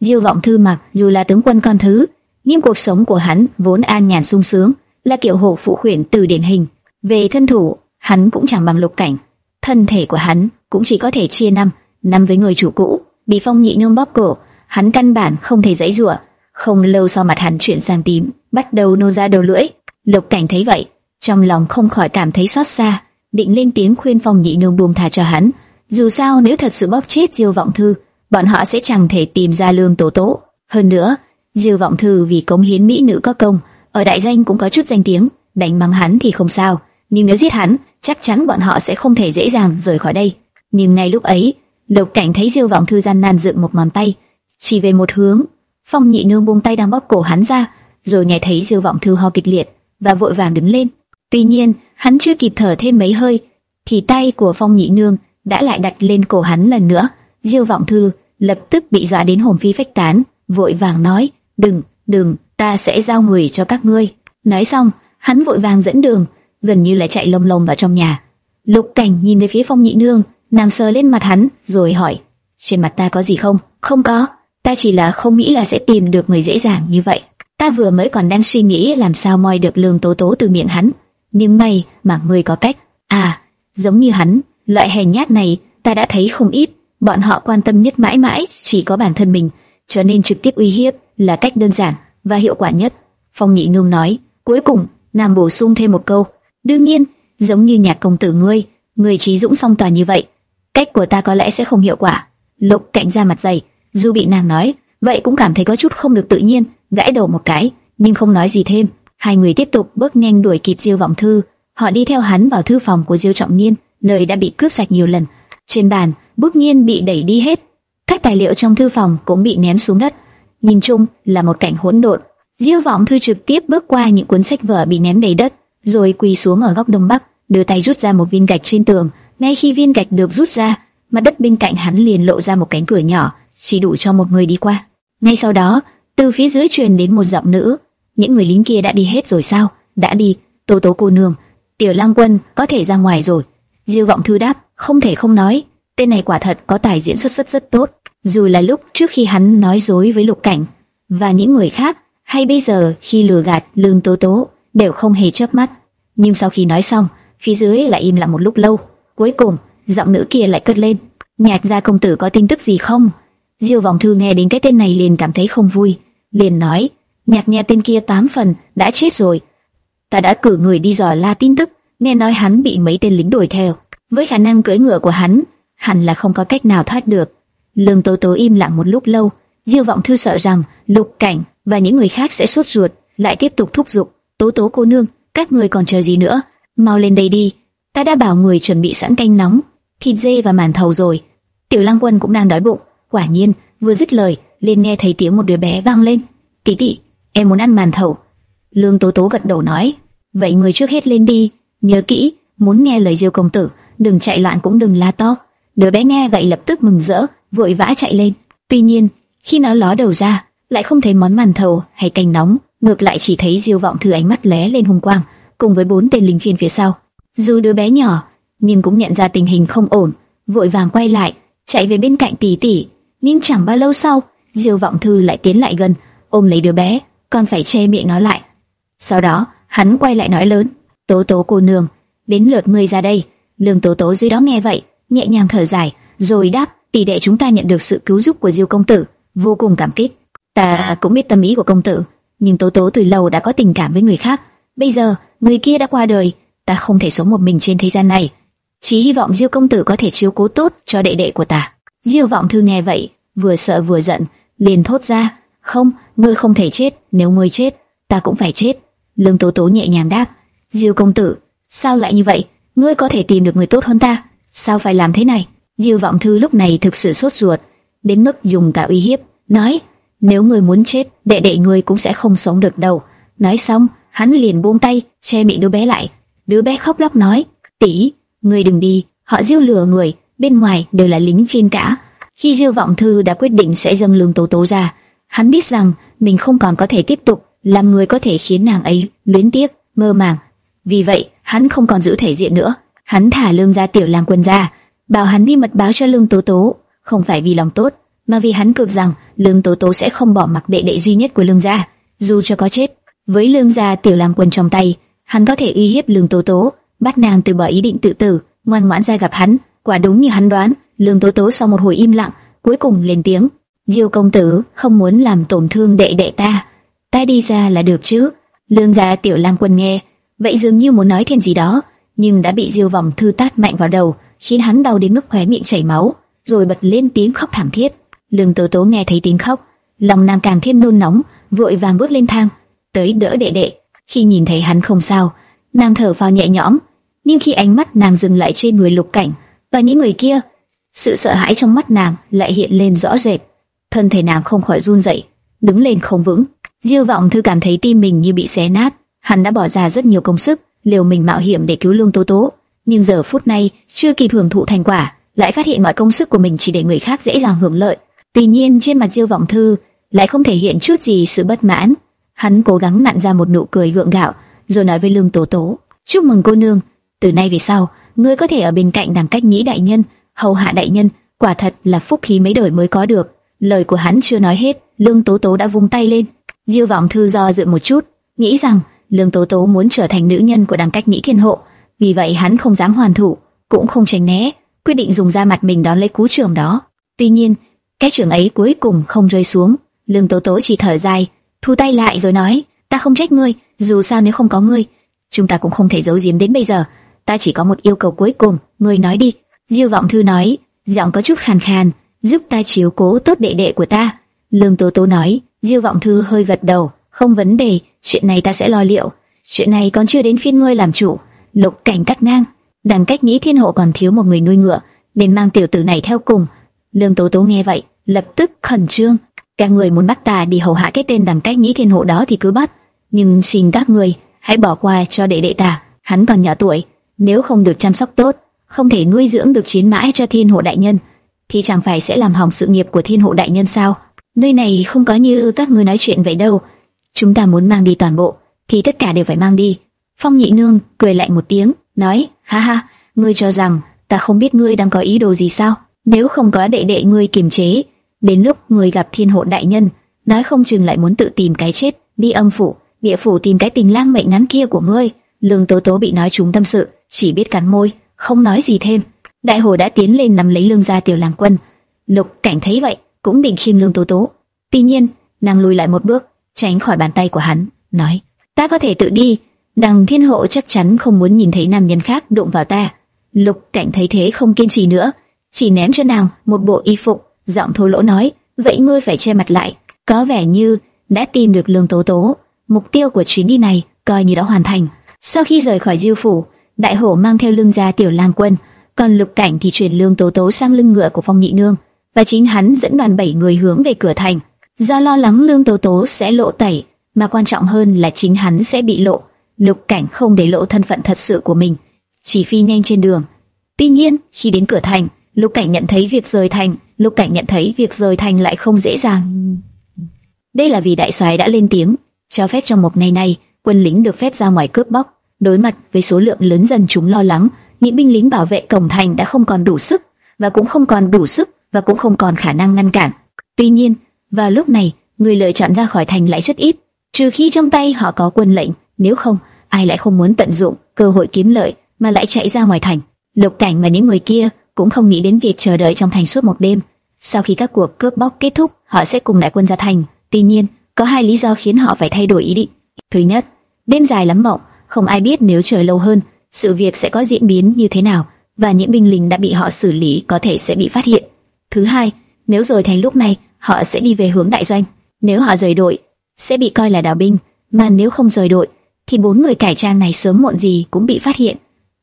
Diêu vọng thư mặc dù là tướng quân con thứ, nhưng cuộc sống của hắn vốn an nhàn sung sướng, là kiểu hộ phụ khuyển từ điển hình. Về thân thủ, hắn cũng chẳng bằng lục cảnh. Thân thể của hắn cũng chỉ có thể chia năm, năm với người chủ cũ, bị phong nhị nương bóp cổ, hắn căn bản không thể dãy rủa. Không lâu sau mặt hắn chuyển sang tím, bắt đầu nô ra đầu lưỡi. Lục cảnh thấy vậy, trong lòng không khỏi cảm thấy xót xa, định lên tiếng khuyên phong nhị nương buông thả cho hắn. Dù sao nếu thật sự bóp chết Diêu Vọng Thư, bọn họ sẽ chẳng thể tìm ra lương tố tố. Hơn nữa, Diêu Vọng Thư vì cống hiến mỹ nữ có công, ở đại danh cũng có chút danh tiếng, đánh mắng hắn thì không sao, nhưng nếu giết hắn, chắc chắn bọn họ sẽ không thể dễ dàng rời khỏi đây. Nhưng ngay lúc ấy, Lục Cảnh thấy Diêu Vọng Thư gian nan dựng một ngón tay, chỉ về một hướng. Phong Nhị Nương buông tay đang bóp cổ hắn ra, rồi nghe thấy Diêu Vọng Thư ho kịch liệt và vội vàng đứng lên. Tuy nhiên, hắn chưa kịp thở thêm mấy hơi, thì tay của Phong Nhị Nương đã lại đặt lên cổ hắn lần nữa. Diêu Vọng Thư lập tức bị dọa đến hồn phi phách tán, vội vàng nói: "Đừng, đừng, ta sẽ giao người cho các ngươi." Nói xong, hắn vội vàng dẫn đường, gần như là chạy lông lông vào trong nhà. Lục Cảnh nhìn về phía Phong Nhị Nương, nàng sờ lên mặt hắn, rồi hỏi: "Trên mặt ta có gì không?" "Không có, ta chỉ là không nghĩ là sẽ tìm được người dễ dàng như vậy." Ta vừa mới còn đang suy nghĩ làm sao moi được lương tố tố từ miệng hắn, nhưng may mà ngươi có cách. À, giống như hắn, loại hèn nhát này ta đã thấy không ít. Bọn họ quan tâm nhất mãi mãi chỉ có bản thân mình, cho nên trực tiếp uy hiếp là cách đơn giản và hiệu quả nhất. Phong Nhị Nương nói. Cuối cùng, nàng bổ sung thêm một câu. Đương nhiên, giống như nhạc công tử ngươi, người trí dũng song toàn như vậy, cách của ta có lẽ sẽ không hiệu quả. Lục cạnh ra mặt dày, dù bị nàng nói, vậy cũng cảm thấy có chút không được tự nhiên, gãi đầu một cái, nhưng không nói gì thêm. Hai người tiếp tục bước nhanh đuổi kịp Diêu Vọng Thư, họ đi theo hắn vào thư phòng của Diêu Trọng Niên, nơi đã bị cướp sạch nhiều lần. Trên bàn, bút nghiên bị đẩy đi hết, các tài liệu trong thư phòng cũng bị ném xuống đất. Nhìn chung là một cảnh hỗn độn. Diêu Vọng Thư trực tiếp bước qua những cuốn sách vở bị ném đầy đất, rồi quỳ xuống ở góc đông bắc, đưa tay rút ra một viên gạch trên tường. Ngay khi viên gạch được rút ra, mặt đất bên cạnh hắn liền lộ ra một cánh cửa nhỏ, chỉ đủ cho một người đi qua. Ngay sau đó, từ phía dưới truyền đến một giọng nữ. Những người lính kia đã đi hết rồi sao? Đã đi. tố Tố cô nương, Tiểu Lang Quân có thể ra ngoài rồi. Diêu Vọng Thư đáp, không thể không nói, tên này quả thật có tài diễn xuất rất rất tốt. Dù là lúc trước khi hắn nói dối với Lục Cảnh và những người khác, hay bây giờ khi lừa gạt Lương Tố Tố, đều không hề chớp mắt. Nhưng sau khi nói xong, phía dưới lại im lặng một lúc lâu. Cuối cùng, giọng nữ kia lại cất lên, nhạc gia công tử có tin tức gì không? Diêu Vọng Thư nghe đến cái tên này liền cảm thấy không vui, liền nói, nhạc nhạc tên kia tám phần đã chết rồi. Ta đã cử người đi dò la tin tức, nghe nói hắn bị mấy tên lính đuổi theo, với khả năng cưỡi ngựa của hắn, hẳn là không có cách nào thoát được. Lương Tố Tố im lặng một lúc lâu, Diêu Vọng Thư sợ rằng Lục Cảnh và những người khác sẽ sốt ruột, lại tiếp tục thúc giục, "Tố Tố cô nương, các người còn chờ gì nữa, mau lên đây đi, ta đã bảo người chuẩn bị sẵn canh nóng, thịt dê và màn thầu rồi." Tiểu Lăng Quân cũng đang đói bụng, quả nhiên, vừa dứt lời, liền nghe thấy tiếng một đứa bé vang lên, "Tỷ tỷ, em muốn ăn màn thầu." Lương Tố Tố gật đầu nói, "Vậy người trước hết lên đi, nhớ kỹ, muốn nghe lời Diêu công tử, đừng chạy loạn cũng đừng la to." Đứa bé nghe vậy lập tức mừng rỡ, vội vã chạy lên. Tuy nhiên, khi nó ló đầu ra, lại không thấy món màn thầu hay canh nóng, ngược lại chỉ thấy Diêu Vọng Thư ánh mắt lóe lên hung quang, cùng với bốn tên lính phiên phía sau. Dù đứa bé nhỏ, nhưng cũng nhận ra tình hình không ổn, vội vàng quay lại, chạy về bên cạnh tỷ tỷ. Nhưng chẳng bao lâu sau, Diêu Vọng Thư lại tiến lại gần, ôm lấy đứa bé, còn phải che miệng nó lại. Sau đó, hắn quay lại nói lớn, Tố Tố cô nương, đến lượt ngươi ra đây. Lương Tố Tố dưới đó nghe vậy, nhẹ nhàng thở dài, rồi đáp, tỷ đệ chúng ta nhận được sự cứu giúp của Diêu công tử, vô cùng cảm kích. Ta cũng biết tâm ý của công tử, nhưng Tố Tố từ lâu đã có tình cảm với người khác. Bây giờ, người kia đã qua đời, ta không thể sống một mình trên thế gian này. Chỉ hy vọng Diêu công tử có thể chiếu cố tốt cho đệ đệ của ta. Diêu vọng thư nghe vậy, vừa sợ vừa giận, liền thốt ra, không, ngươi không thể chết, nếu ngươi chết, ta cũng phải chết. Lương Tố Tố nhẹ nhàng đáp, Diêu công tử, sao lại như vậy? Ngươi có thể tìm được người tốt hơn ta, sao phải làm thế này? Diêu vọng thư lúc này thực sự sốt ruột, đến mức dùng cả uy hiếp, nói, nếu ngươi muốn chết, đệ đệ ngươi cũng sẽ không sống được đâu. Nói xong, hắn liền buông tay, che miệng đứa bé lại. Đứa bé khóc lóc nói, tỷ, ngươi đừng đi, họ Diêu lừa người, bên ngoài đều là lính phiên cả. Khi Diêu vọng thư đã quyết định sẽ dâng lương tố tố ra, hắn biết rằng mình không còn có thể tiếp tục làm người có thể khiến nàng ấy luyến tiếc, mơ màng. Vì vậy, hắn không còn giữ thể diện nữa. Hắn thả lương gia tiểu làm quân ra, bảo hắn đi mật báo cho lương tố tố, không phải vì lòng tốt, mà vì hắn cực rằng lương tố tố sẽ không bỏ mặc đệ đệ duy nhất của lương gia, dù cho có chết. Với lương gia tiểu làm quân trong tay, hắn có thể uy hiếp lương tố tố, bắt nàng từ bỏ ý định tự tử, ngoan ngoãn ra gặp hắn. Quả đúng như hắn đoán, lương tố tố sau một hồi im lặng, cuối cùng lên tiếng: Diêu công tử không muốn làm tổn thương đệ đệ ta, ta đi ra là được chứ? Lương gia tiểu lam quân nghe, vậy dường như muốn nói thêm gì đó, nhưng đã bị Diêu vòng thư tát mạnh vào đầu, khiến hắn đau đến mức khóe miệng chảy máu, rồi bật lên tiếng khóc thảm thiết. Lương Tố Tố nghe thấy tiếng khóc, lòng nàng càng thêm nôn nóng, vội vàng bước lên thang, tới đỡ đệ đệ. Khi nhìn thấy hắn không sao, nàng thở phào nhẹ nhõm, nhưng khi ánh mắt nàng dừng lại trên người Lục Cảnh và những người kia, sự sợ hãi trong mắt nàng lại hiện lên rõ rệt. Thân thể nàng không khỏi run rẩy, đứng lên không vững. Diêu Vọng Thư cảm thấy tim mình như bị xé nát, hắn đã bỏ ra rất nhiều công sức, liều mình mạo hiểm để cứu Lương Tố Tố, nhưng giờ phút này chưa kịp hưởng thụ thành quả, lại phát hiện mọi công sức của mình chỉ để người khác dễ dàng hưởng lợi. Tuy nhiên trên mặt Diêu Vọng Thư lại không thể hiện chút gì sự bất mãn. Hắn cố gắng nặn ra một nụ cười gượng gạo, rồi nói với Lương Tố Tố: "Chúc mừng cô nương, từ nay về sau, ngươi có thể ở bên cạnh đàm cách nghĩ đại nhân, hầu hạ đại nhân, quả thật là phúc khí mấy đời mới có được." Lời của hắn chưa nói hết, Lương Tố Tố đã vung tay lên. Diêu Vọng Thư do dự một chút, nghĩ rằng Lương Tố Tố muốn trở thành nữ nhân của đằng cách nhĩ thiên hộ, vì vậy hắn không dám hoàn thủ, cũng không tránh né, quyết định dùng ra mặt mình đón lấy cú trường đó. Tuy nhiên, cái trường ấy cuối cùng không rơi xuống, Lương Tố Tố chỉ thở dài, thu tay lại rồi nói, ta không trách ngươi, dù sao nếu không có ngươi, chúng ta cũng không thể giấu giếm đến bây giờ. Ta chỉ có một yêu cầu cuối cùng, ngươi nói đi. Diêu Vọng Thư nói, giọng có chút khàn khàn, giúp ta chiếu cố tốt đệ đệ của ta. Lương Tố Tố nói, Diêu Vọng Thư hơi gật đầu, không vấn đề, chuyện này ta sẽ lo liệu. Chuyện này còn chưa đến phiên ngươi làm chủ. Lục Cảnh cắt ngang, đằng cách nghĩ thiên hộ còn thiếu một người nuôi ngựa, nên mang tiểu tử này theo cùng. Lương Tố Tố nghe vậy, lập tức khẩn trương. Các người muốn bắt ta đi hầu hạ cái tên đằng cách nghĩ thiên hộ đó thì cứ bắt, nhưng xin các người hãy bỏ qua cho đệ đệ ta, hắn còn nhỏ tuổi, nếu không được chăm sóc tốt, không thể nuôi dưỡng được chiến mãi cho thiên hộ đại nhân, thì chẳng phải sẽ làm hỏng sự nghiệp của thiên hộ đại nhân sao? Nơi này không có như các người nói chuyện vậy đâu. Chúng ta muốn mang đi toàn bộ, thì tất cả đều phải mang đi. Phong nhị nương cười lại một tiếng, nói, ha ha, ngươi cho rằng ta không biết ngươi đang có ý đồ gì sao? Nếu không có đệ đệ ngươi kiềm chế, đến lúc ngươi gặp thiên hộ đại nhân, nói không chừng lại muốn tự tìm cái chết, đi âm phủ, địa phủ tìm cái tình lang mệnh ngắn kia của ngươi. Lương Tố Tố bị nói trúng tâm sự, chỉ biết cắn môi, không nói gì thêm. Đại hồ đã tiến lên nắm lấy lương gia tiểu lang quân. Lục cảnh thấy vậy, cũng định khiêm lương Tố Tố. Tuy nhiên, nàng lùi lại một bước, tránh khỏi bàn tay của hắn, nói: "Ta có thể tự đi." Đằng Thiên Hộ chắc chắn không muốn nhìn thấy nam nhân khác đụng vào ta. Lục Cảnh thấy thế không kiên trì nữa, chỉ ném cho nàng một bộ y phục, giọng thô lỗ nói: "Vậy ngươi phải che mặt lại." Có vẻ như đã tìm được Lương Tố Tố, mục tiêu của chuyến đi này coi như đã hoàn thành. Sau khi rời khỏi Diêu phủ, Đại Hổ mang theo lương gia tiểu lang quân, còn Lục Cảnh thì chuyển Lương Tố Tố sang lưng ngựa của Phong Nhị Nương, và chính hắn dẫn đoàn bảy người hướng về cửa thành. Do lo lắng Lương Tố Tố sẽ lộ tẩy, mà quan trọng hơn là chính hắn sẽ bị lộ. Lục Cảnh không để lộ thân phận thật sự của mình, chỉ phi nhanh trên đường. Tuy nhiên, khi đến cửa thành, Lục Cảnh nhận thấy việc rời thành, Lục Cảnh nhận thấy việc rời thành lại không dễ dàng. Đây là vì đại soái đã lên tiếng, cho phép trong một ngày này, quân lính được phép ra ngoài cướp bóc. Đối mặt với số lượng lớn dần chúng lo lắng, những binh lính bảo vệ cổng thành đã không còn đủ sức và cũng không còn đủ sức và cũng không còn khả năng ngăn cản. Tuy nhiên, vào lúc này, người lựa chọn ra khỏi thành lại rất ít, trừ khi trong tay họ có quân lệnh, nếu không, ai lại không muốn tận dụng cơ hội kiếm lợi mà lại chạy ra ngoài thành. Lục Cảnh và những người kia cũng không nghĩ đến việc chờ đợi trong thành suốt một đêm. Sau khi các cuộc cướp bóc kết thúc, họ sẽ cùng đại quân ra thành. Tuy nhiên, có hai lý do khiến họ phải thay đổi ý định. Thứ nhất, đêm dài lắm mộng, không ai biết nếu chờ lâu hơn, sự việc sẽ có diễn biến như thế nào và những binh lính đã bị họ xử lý có thể sẽ bị phát hiện. Thứ hai, nếu rời thành lúc này, họ sẽ đi về hướng đại doanh. Nếu họ rời đội, sẽ bị coi là đào binh, mà nếu không rời đội, thì bốn người cải trang này sớm muộn gì cũng bị phát hiện.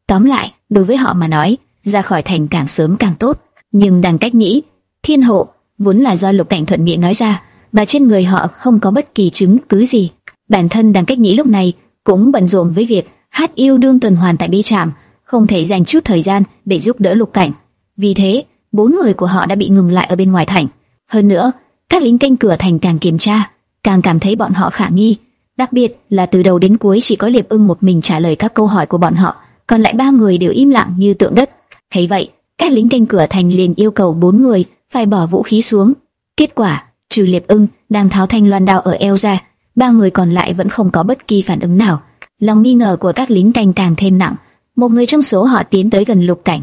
Tóm lại, đối với họ mà nói, ra khỏi thành càng sớm càng tốt. Nhưng đằng cách nghĩ, thiên hộ vốn là do lục cảnh thuận miệng nói ra, và trên người họ không có bất kỳ chứng cứ gì. Bản thân đằng cách nghĩ lúc này cũng bận rộn với việc hát yêu đương tuần hoàn tại bi trạm, không thể dành chút thời gian để giúp đỡ lục cảnh. Vì thế, bốn người của họ đã bị ngừng lại ở bên ngoài thành. Hơn nữa, các lính canh cửa thành càng kiểm tra, càng cảm thấy bọn họ khả nghi. Đặc biệt là từ đầu đến cuối chỉ có Liệp Ưng một mình trả lời các câu hỏi của bọn họ, còn lại ba người đều im lặng như tượng đất. Thấy vậy, các lính canh cửa thành liền yêu cầu bốn người phải bỏ vũ khí xuống. Kết quả, trừ Liệp Ưng đang tháo thanh loan đao ở eo ra, ba người còn lại vẫn không có bất kỳ phản ứng nào. Lòng nghi ngờ của các lính canh càng thêm nặng. Một người trong số họ tiến tới gần Lục Cảnh.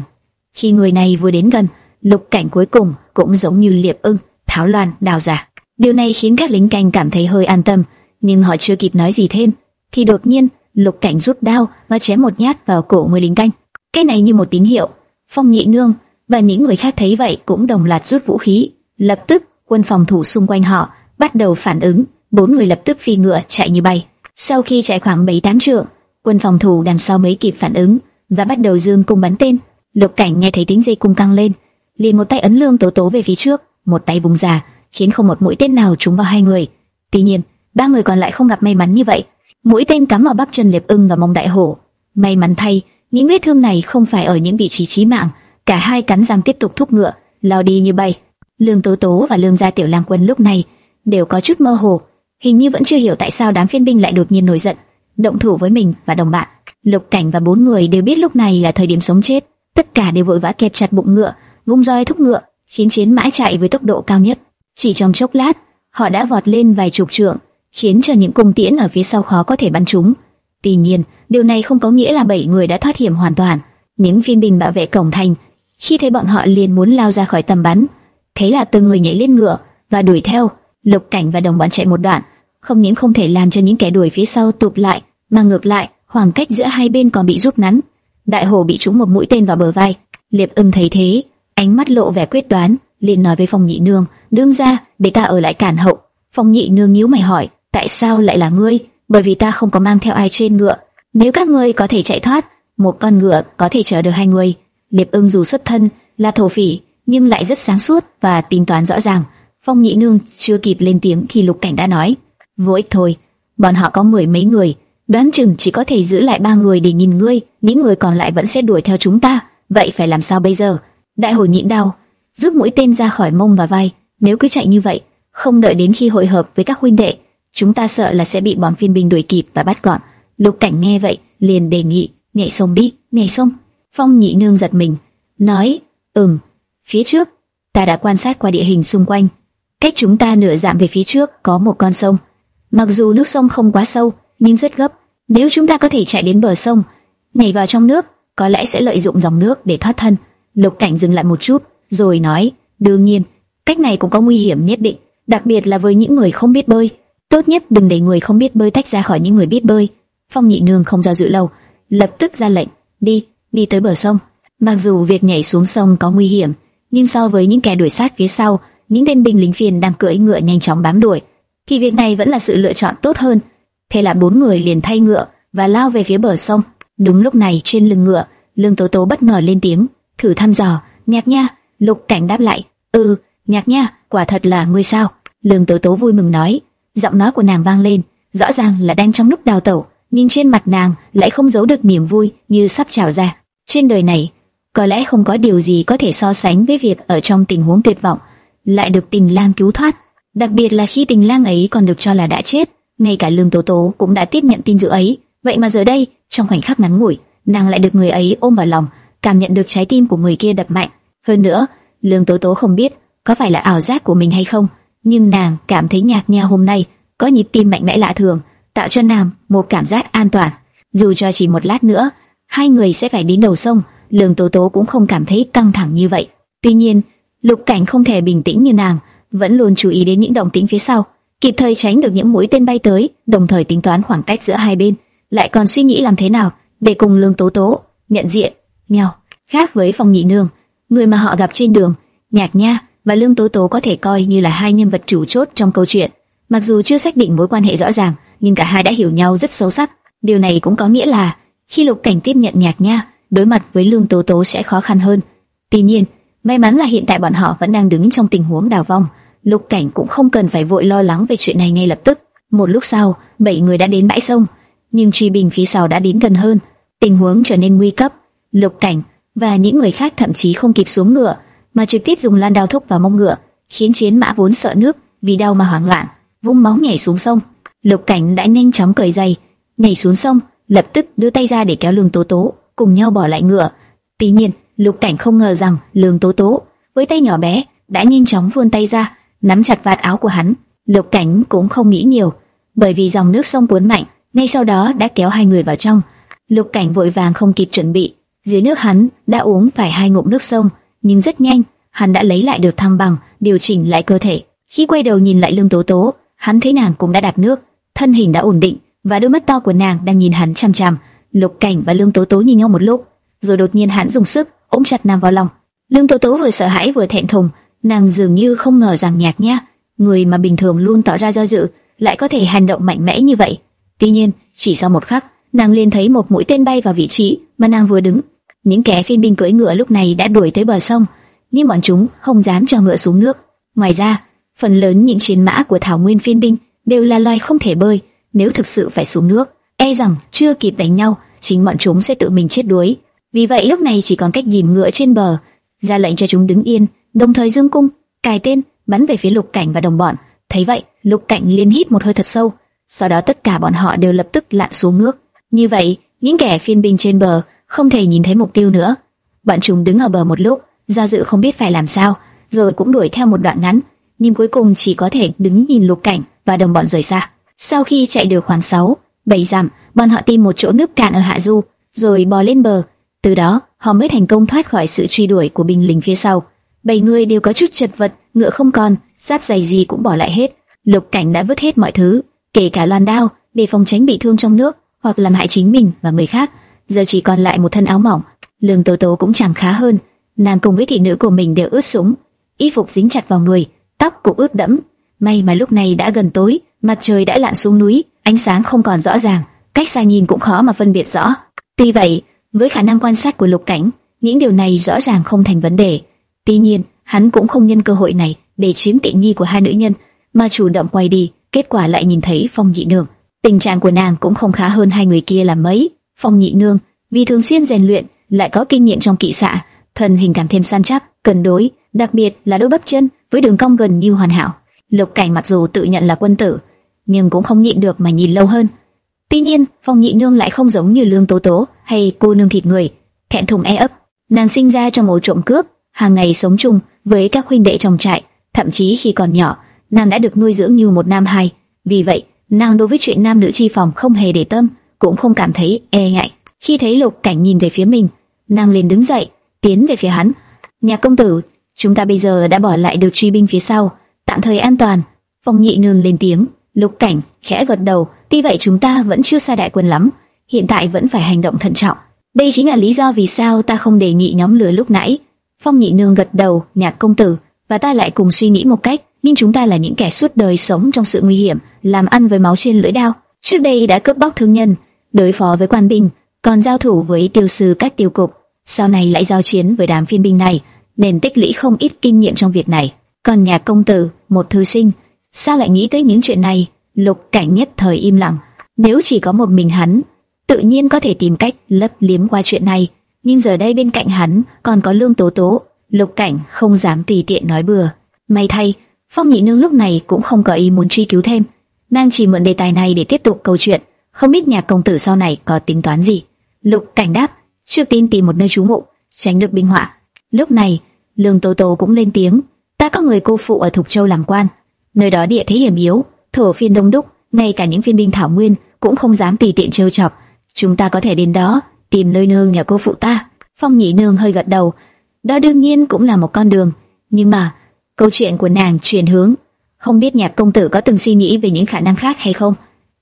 Khi người này vừa đến gần, Lục Cảnh cuối cùng cũng giống như Liệp Ưng, tháo loan đào giả. Điều này khiến các lính canh cảm thấy hơi an tâm, nhưng họ chưa kịp nói gì thêm, thì đột nhiên Lục Cảnh rút đao và chém một nhát vào cổ người lính canh. Cái này như một tín hiệu. Phong Nhị Nương và những người khác thấy vậy cũng đồng loạt rút vũ khí. Lập tức, quân phòng thủ xung quanh họ bắt đầu phản ứng, bốn người lập tức phi ngựa chạy như bay. Sau khi chạy khoảng bảy tám trượng, quân phòng thủ đằng sau mới kịp phản ứng và bắt đầu dương cung bắn tên. Lục Cảnh nghe thấy tiếng dây cung căng lên, liền một tay ấn lương tố tố về phía trước, một tay vùng ra, khiến không một mũi tên nào trúng vào hai người. Tuy nhiên, ba người còn lại không gặp may mắn như vậy. Mũi tên cắm vào bắp chân liệp ưng và mông đại hổ. May mắn thay, những vết thương này không phải ở những vị trí chí mạng. Cả hai cắn răng tiếp tục thúc ngựa, lao đi như bay. Lương Tố Tố và Lương Gia Tiểu Lang Quân lúc này đều có chút mơ hồ, hình như vẫn chưa hiểu tại sao đám phiên binh lại đột nhiên nổi giận, động thủ với mình và đồng bạn. Lục Cảnh và bốn người đều biết lúc này là thời điểm sống chết, tất cả đều vội vã kẹp chặt bụng ngựa, vung roi thúc ngựa, khiến chiến mã chạy với tốc độ cao nhất. Chỉ trong chốc lát, họ đã vọt lên vài chục trượng, khiến cho những cung tiễn ở phía sau khó có thể bắn trúng. Tuy nhiên, điều này không có nghĩa là bảy người đã thoát hiểm hoàn toàn. Những phiên binh bảo vệ cổng thành, khi thấy bọn họ liền muốn lao ra khỏi tầm bắn, thế là từng người nhảy lên ngựa và đuổi theo. Lục Cảnh và đồng bọn chạy một đoạn, không những không thể làm cho những kẻ đuổi phía sau tụt lại, mà ngược lại, khoảng cách giữa hai bên còn bị rút ngắn. Đại Hồ bị trúng một mũi tên vào bờ vai, Liệp Ưng thấy thế, ánh mắt lộ vẻ quyết đoán, liền nói với Phong Nhị Nương, đương ra để ta ở lại cản hậu. Phong Nhị Nương nhíu mày hỏi, tại sao lại là ngươi? Bởi vì ta không có mang theo ai trên ngựa. Nếu các ngươi có thể chạy thoát, một con ngựa có thể chở được hai người. Liệp Ưng dù xuất thân là thổ phỉ, nhưng lại rất sáng suốt và tính toán rõ ràng. Phong Nhị Nương chưa kịp lên tiếng thì Lục Cảnh đã nói, vô ích thôi, bọn họ có mười mấy người, đoán chừng chỉ có thể giữ lại ba người để nhìn ngươi, những người còn lại vẫn sẽ đuổi theo chúng ta. Vậy phải làm sao bây giờ? Đại hồi nhịn đau, rút mũi tên ra khỏi mông và vai. Nếu cứ chạy như vậy, không đợi đến khi hội hợp với các huynh đệ, chúng ta sợ là sẽ bị bọn phiên binh đuổi kịp và bắt gọn. Lục Cảnh nghe vậy, liền đề nghị, nhảy sông đi, nhảy sông. Phong nhị nương giật mình, nói, ừm, phía trước, ta đã quan sát qua địa hình xung quanh. Cách chúng ta nửa dặm về phía trước có một con sông. Mặc dù nước sông không quá sâu, nhưng rất gấp. Nếu chúng ta có thể chạy đến bờ sông, nhảy vào trong nước, có lẽ sẽ lợi dụng dòng nước để thoát thân. Lục Cảnh dừng lại một chút, rồi nói, đương nhiên, cách này cũng có nguy hiểm nhất định, đặc biệt là với những người không biết bơi. Tốt nhất đừng để người không biết bơi tách ra khỏi những người biết bơi. Phong Nhị Nương không do dự lâu, lập tức ra lệnh, đi, đi tới bờ sông. Mặc dù việc nhảy xuống sông có nguy hiểm, nhưng so với những kẻ đuổi sát phía sau, những tên binh lính phiền đang cưỡi ngựa nhanh chóng bám đuổi, thì việc này vẫn là sự lựa chọn tốt hơn. Thế là bốn người liền thay ngựa và lao về phía bờ sông. Đúng lúc này trên lưng ngựa, Lương Tố Tố bất ngờ lên tiếng, thử thăm dò, nhạc nha. Lục Cảnh đáp lại, ừ, nhạc nha, quả thật là ngươi sao? Lương Tố Tố vui mừng nói, giọng nói của nàng vang lên, rõ ràng là đang trong lúc đào tẩu, nhưng trên mặt nàng lại không giấu được niềm vui như sắp trào ra. Trên đời này, có lẽ không có điều gì có thể so sánh với việc ở trong tình huống tuyệt vọng lại được Tình Lang cứu thoát, đặc biệt là khi Tình Lang ấy còn được cho là đã chết, ngay cả Lương Tố Tố cũng đã tiếp nhận tin dữ ấy. Vậy mà giờ đây, trong khoảnh khắc ngắn ngủi, nàng lại được người ấy ôm vào lòng, cảm nhận được trái tim của người kia đập mạnh. Hơn nữa, Lương Tố Tố không biết có phải là ảo giác của mình hay không, nhưng nàng cảm thấy nhạc nha hôm nay có nhịp tim mạnh mẽ lạ thường, tạo cho nàng một cảm giác an toàn. Dù cho chỉ một lát nữa, hai người sẽ phải đến đầu sông, Lương Tố Tố cũng không cảm thấy căng thẳng như vậy. Tuy nhiên, Lục Cảnh không thể bình tĩnh như nàng, vẫn luôn chú ý đến những động tĩnh phía sau, kịp thời tránh được những mũi tên bay tới, đồng thời tính toán khoảng cách giữa hai bên, lại còn suy nghĩ làm thế nào để cùng Lương Tố Tố nhận diện nhau. Khác với Phong Nhị Nương, người mà họ gặp trên đường, Nhạc Nha và Lương Tố Tố có thể coi như là hai nhân vật chủ chốt trong câu chuyện. Mặc dù chưa xác định mối quan hệ rõ ràng, nhưng cả hai đã hiểu nhau rất sâu sắc. Điều này cũng có nghĩa là khi Lục Cảnh tiếp nhận Nhạc Nha, đối mặt với Lương Tố Tố sẽ khó khăn hơn. Tuy nhiên, may mắn là hiện tại bọn họ vẫn đang đứng trong tình huống đào vong, Lục Cảnh cũng không cần phải vội lo lắng về chuyện này ngay lập tức. Một lúc sau, bảy người đã đến bãi sông, nhưng Truy Bình phía sau đã đến gần hơn, tình huống trở nên nguy cấp. Lục Cảnh và những người khác thậm chí không kịp xuống ngựa, mà trực tiếp dùng lan đao thúc vào mông ngựa, khiến chiến mã vốn sợ nước vì đau mà hoảng loạn, vung máu nhảy xuống sông. Lục Cảnh đã nhanh chóng cởi giày, nhảy xuống sông, lập tức đưa tay ra để kéo Lương Tố Tố cùng nhau bỏ lại ngựa. Tuy nhiên, Lục Cảnh không ngờ rằng Lương Tố Tố với tay nhỏ bé đã nhanh chóng vươn tay ra, nắm chặt vạt áo của hắn. Lục Cảnh cũng không nghĩ nhiều, bởi vì dòng nước sông cuốn mạnh, ngay sau đó đã kéo hai người vào trong. Lục Cảnh vội vàng không kịp chuẩn bị, dưới nước hắn đã uống phải hai ngụm nước sông, nhưng rất nhanh, hắn đã lấy lại được thăng bằng, điều chỉnh lại cơ thể. Khi quay đầu nhìn lại Lương Tố Tố, hắn thấy nàng cũng đã đạp nước, thân hình đã ổn định và đôi mắt to của nàng đang nhìn hắn chằm chằm. Lục Cảnh và Lương Tố Tố nhìn nhau một lúc, rồi đột nhiên hắn dùng sức ôm chặt nàng vào lòng. Lương Tố Tố vừa sợ hãi vừa thẹn thùng, nàng dường như không ngờ rằng Nhạc Nhã, người mà bình thường luôn tỏ ra do dự, lại có thể hành động mạnh mẽ như vậy. Tuy nhiên, chỉ sau một khắc, nàng liền thấy một mũi tên bay vào vị trí mà nàng vừa đứng. Những kẻ phiên binh cưỡi ngựa lúc này đã đuổi tới bờ sông, nhưng bọn chúng không dám cho ngựa xuống nước. Ngoài ra, phần lớn những chiến mã của Thảo Nguyên phiên binh đều là loài không thể bơi, nếu thực sự phải xuống nước, e rằng chưa kịp đánh nhau, chính bọn chúng sẽ tự mình chết đuối. Vì vậy lúc này chỉ còn cách dìm ngựa trên bờ, ra lệnh cho chúng đứng yên, đồng thời dương cung, cài tên, bắn về phía Lục Cảnh và đồng bọn. Thấy vậy, Lục Cảnh liên hít một hơi thật sâu, sau đó tất cả bọn họ đều lập tức lặn xuống nước. Như vậy, những kẻ phiên binh trên bờ không thể nhìn thấy mục tiêu nữa. Bọn chúng đứng ở bờ một lúc, do dự không biết phải làm sao, rồi cũng đuổi theo một đoạn ngắn, nhưng cuối cùng chỉ có thể đứng nhìn Lục Cảnh và đồng bọn rời xa. Sau khi chạy được khoảng 6, 7 dặm, bọn họ tìm một chỗ nước cạn ở hạ du, rồi bò lên bờ. Từ đó, họ mới thành công thoát khỏi sự truy đuổi của binh lính phía sau. Bảy người đều có chút chật vật, ngựa không còn, giáp giày gì cũng bỏ lại hết. Lục Cảnh đã vứt hết mọi thứ, kể cả loan đao, để phòng tránh bị thương trong nước hoặc làm hại chính mình và người khác. Giờ chỉ còn lại một thân áo mỏng. Lương Tố Tố cũng chẳng khá hơn, nàng cùng với thị nữ của mình đều ướt sũng, y phục dính chặt vào người, tóc cũng ướt đẫm. May mà lúc này đã gần tối, mặt trời đã lặn xuống núi, ánh sáng không còn rõ ràng, cách xa nhìn cũng khó mà phân biệt rõ. Tuy vậy, với khả năng quan sát của Lục Cảnh, những điều này rõ ràng không thành vấn đề. Tuy nhiên, hắn cũng không nhân cơ hội này để chiếm tiện nghi của hai nữ nhân, mà chủ động quay đi, kết quả lại nhìn thấy Phong Nhị Nương. Tình trạng của nàng cũng không khá hơn hai người kia là mấy. Phong Nhị Nương vì thường xuyên rèn luyện, lại có kinh nghiệm trong kỵ xạ, thân hình càng thêm săn chắc, cân đối, đặc biệt là đôi bắp chân với đường cong gần như hoàn hảo. Lục Cảnh mặc dù tự nhận là quân tử, nhưng cũng không nhịn được mà nhìn lâu hơn. Tuy nhiên, Phong Nhị Nương lại không giống như Lương Tố Tố hay cô nương thịt người, thẹn thùng e ấp. Nàng sinh ra trong ổ trộm cướp, hàng ngày sống chung với các huynh đệ trong trại, thậm chí khi còn nhỏ, nàng đã được nuôi dưỡng như một nam hài. Vì vậy, nàng đối với chuyện nam nữ chi phòng không hề để tâm, cũng không cảm thấy e ngại. Khi thấy Lục Cảnh nhìn về phía mình, nàng liền đứng dậy, tiến về phía hắn. "Nhà công tử, chúng ta bây giờ đã bỏ lại được truy binh phía sau, tạm thời an toàn." Phong Nhị Nương lên tiếng. Lục Cảnh khẽ gật đầu, tuy vậy chúng ta vẫn chưa xa đại quân lắm, hiện tại vẫn phải hành động thận trọng. Đây chính là lý do vì sao ta không đề nghị nhóm lửa lúc nãy. Phong Nhị Nương gật đầu, nhạc công tử, và ta lại cùng suy nghĩ một cách, nhưng chúng ta là những kẻ suốt đời sống trong sự nguy hiểm, làm ăn với máu trên lưỡi đao. Trước đây đã cướp bóc thương nhân, đối phó với quan binh, còn giao thủ với tiêu sư cách tiêu cục, sau này lại giao chiến với đám phiên binh này, nên tích lũy không ít kinh nghiệm trong việc này. Còn nhà công tử, một thư sinh, sao lại nghĩ tới những chuyện này? Lục Cảnh nhất thời im lặng. Nếu chỉ có một mình hắn, tự nhiên có thể tìm cách lấp liếm qua chuyện này, nhưng giờ đây bên cạnh hắn còn có Lương Tố Tố, Lục Cảnh không dám tùy tiện nói bừa. May thay, Phong Nhị Nương lúc này cũng không có ý muốn truy cứu thêm, nàng chỉ mượn đề tài này để tiếp tục câu chuyện, không biết nhà công tử sau này có tính toán gì. Lục Cảnh đáp, trước tiên tìm một nơi trú ngụ, tránh được binh họa. Lúc này, Lương Tố Tố cũng lên tiếng, ta có người cô phụ ở Thục Châu làm quan, nơi đó địa thế hiểm yếu, thổ phiên đông đúc, ngay cả những phiên binh thảo nguyên cũng không dám tùy tiện trêu chọc. Chúng ta có thể đến đó tìm nơi nương nhà cô phụ ta. Phong Nhị Nương hơi gật đầu. Đó đương nhiên cũng là một con đường, nhưng mà câu chuyện của nàng chuyển hướng. Không biết nhạc công tử có từng suy nghĩ về những khả năng khác hay không?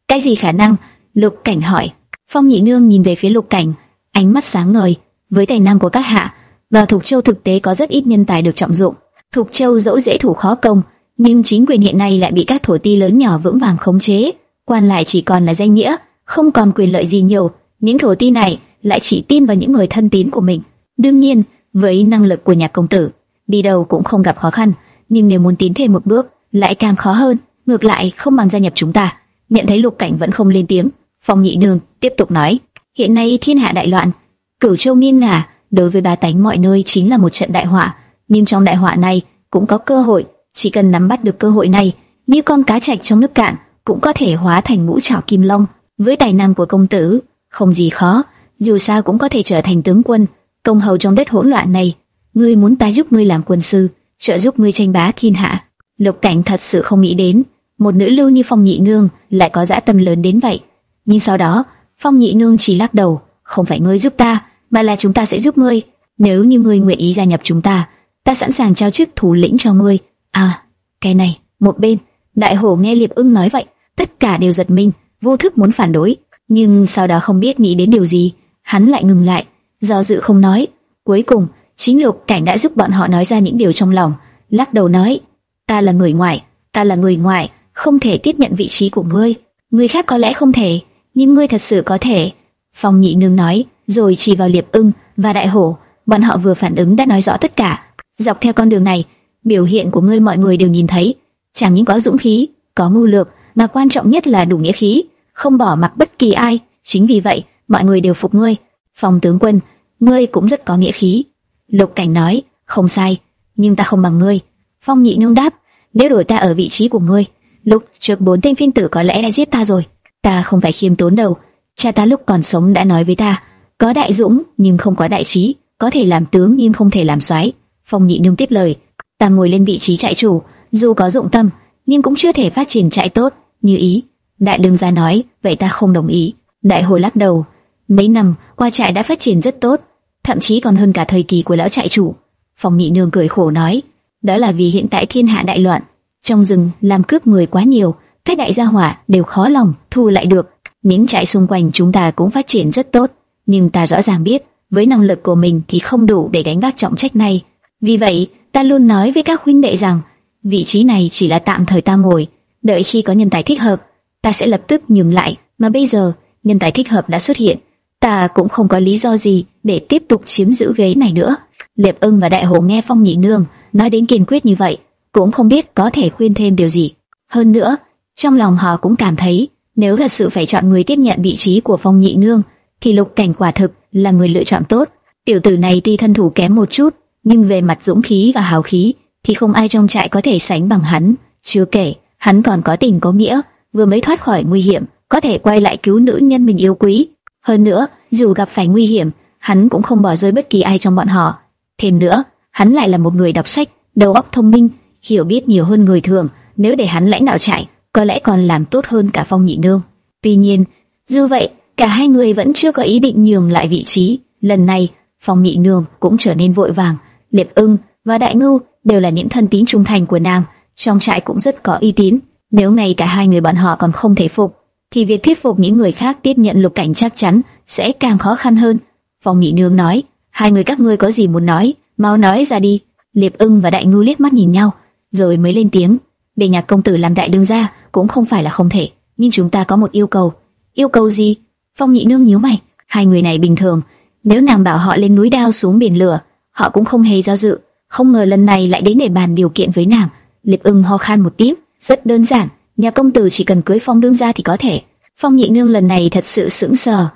Cái gì khả năng? Lục Cảnh hỏi. Phong Nhị Nương nhìn về phía Lục Cảnh, ánh mắt sáng ngời. Với tài năng của các hạ, và Thục Châu thực tế có rất ít nhân tài được trọng dụng. Thục Châu dẫu dễ thủ khó công, nhưng chính quyền hiện nay lại bị các thổ ti lớn nhỏ vững vàng khống chế, quan lại chỉ còn là danh nghĩa, không còn quyền lợi gì nhiều. Những thổ ti này lại chỉ tin vào những người thân tín của mình. Đương nhiên, với năng lực của nhạc công tử, đi đâu cũng không gặp khó khăn, nhưng nếu muốn tiến thêm một bước, lại càng khó hơn. Ngược lại, không bằng gia nhập chúng ta. Nhận thấy Lục Cảnh vẫn không lên tiếng, Phong Nhị Nương tiếp tục nói: hiện nay thiên hạ đại loạn, cửu châu nghiêng ngả, đối với ba tánh mọi nơi chính là một trận đại họa. Nhưng trong đại họa này cũng có cơ hội, chỉ cần nắm bắt được cơ hội này, như con cá trạch trong nước cạn cũng có thể hóa thành ngũ trảo kim long. Với tài năng của công tử, không gì khó, dù sao cũng có thể trở thành tướng quân, công hầu trong đất hỗn loạn này. Ngươi muốn ta giúp ngươi làm quân sư, trợ giúp ngươi tranh bá thiên hạ. Lục Cảnh thật sự không nghĩ đến, một nữ lưu như Phong Nhị Nương lại có dã tâm lớn đến vậy. Nhưng sau đó, Phong Nhị Nương chỉ lắc đầu, không phải ngươi giúp ta, mà là chúng ta sẽ giúp ngươi. Nếu như ngươi nguyện ý gia nhập chúng ta, ta sẵn sàng trao chức thủ lĩnh cho ngươi. À, cái này, một bên, đại hổ nghe Liệp Ưng nói vậy, tất cả đều giật mình, vô thức muốn phản đối, nhưng sau đó không biết nghĩ đến điều gì, hắn lại ngừng lại, do dự không nói. Cuối cùng, chính lục cảnh đã giúp bọn họ nói ra những điều trong lòng, lắc đầu nói, ta là người ngoài, ta là người ngoài, không thể tiếp nhận vị trí của ngươi. Người khác có lẽ không thể, nhưng ngươi thật sự có thể. Phong nhị nương nói, rồi chỉ vào liệp ưng và đại hổ, bọn họ vừa phản ứng đã nói rõ tất cả. Dọc theo con đường này, biểu hiện của ngươi mọi người đều nhìn thấy, chẳng những có dũng khí, có mưu lược, mà quan trọng nhất là đủ nghĩa khí, không bỏ mặc bất kỳ ai. Chính vì vậy, mọi người đều phục ngươi. Phong tướng quân, ngươi cũng rất có nghĩa khí. Lục Cảnh nói, không sai, nhưng ta không bằng ngươi. Phong Nhị Nương đáp, nếu đổi ta ở vị trí của ngươi, lúc trước bốn tên phiên tử có lẽ đã giết ta rồi. Ta không phải khiêm tốn đâu. Cha ta lúc còn sống đã nói với ta, có đại dũng nhưng không có đại trí, có thể làm tướng nhưng không thể làm soái. Phong Nhị Nương tiếp lời, ta ngồi lên vị trí trại chủ, dù có dụng tâm, nhưng cũng chưa thể phát triển trại tốt như ý. Đại đương gia nói, vậy ta không đồng ý. Đại hồi lắc đầu, mấy năm qua trại đã phát triển rất tốt, thậm chí còn hơn cả thời kỳ của lão trại chủ. phòng Nhị Nương cười khổ nói, đó là vì hiện tại thiên hạ đại loạn, trong rừng làm cướp người quá nhiều, các đại gia hỏa đều khó lòng thu lại được. Những trại xung quanh chúng ta cũng phát triển rất tốt, nhưng ta rõ ràng biết, với năng lực của mình thì không đủ để gánh vác trọng trách này. Vì vậy, ta luôn nói với các huynh đệ rằng, vị trí này chỉ là tạm thời ta ngồi, đợi khi có nhân tài thích hợp, ta sẽ lập tức nhường lại. Mà bây giờ, nhân tài thích hợp đã xuất hiện, ta cũng không có lý do gì để tiếp tục chiếm giữ ghế này nữa. Liệp Ưng và Đại Hồ nghe Phong Nhị Nương nói đến kiên quyết như vậy, cũng không biết có thể khuyên thêm điều gì. Hơn nữa, trong lòng họ cũng cảm thấy, nếu thật sự phải chọn người tiếp nhận vị trí của Phong Nhị Nương, thì Lục Cảnh quả thực là người lựa chọn tốt. Tiểu tử này tuy thân thủ kém một chút, nhưng về mặt dũng khí và hào khí thì không ai trong trại có thể sánh bằng hắn. Chưa kể, hắn còn có tình có nghĩa, vừa mới thoát khỏi nguy hiểm, có thể quay lại cứu nữ nhân mình yêu quý. Hơn nữa, dù gặp phải nguy hiểm, hắn cũng không bỏ rơi bất kỳ ai trong bọn họ. Thêm nữa, hắn lại là một người đọc sách, đầu óc thông minh, hiểu biết nhiều hơn người thường. Nếu để hắn lãnh đạo trại, có lẽ còn làm tốt hơn cả Phong Nhị Nương. Tuy nhiên, dù vậy, cả hai người vẫn chưa có ý định nhường lại vị trí. Lần này, Phong Nhị Nương cũng trở nên vội vàng. Liệp Ưng và Đại Ngưu đều là những thân tín trung thành của nàng, trong trại cũng rất có uy tín. Nếu ngay cả hai người bọn họ còn không thể phục, thì việc thuyết phục những người khác tiếp nhận lục cảnh chắc chắn sẽ càng khó khăn hơn. Phong Nhị Nương nói, hai người các ngươi có gì muốn nói, mau nói ra đi. Liệp Ưng và Đại Ngưu liếc mắt nhìn nhau, rồi mới lên tiếng. Để nhạc công tử làm đại đương gia cũng không phải là không thể, nhưng chúng ta có một yêu cầu. Yêu cầu gì? Phong Nhị Nương nhíu mày. Hai người này bình thường, nếu nàng bảo họ lên núi đao xuống biển lửa, họ cũng không hề do dự. Không ngờ lần này lại đến để bàn điều kiện với nàng. Liệp Ưng ho khan một tiếng, rất đơn giản, nhà công tử chỉ cần cưới Phong đương gia thì có thể. Phong Nhị Nương lần này thật sự sững sờ,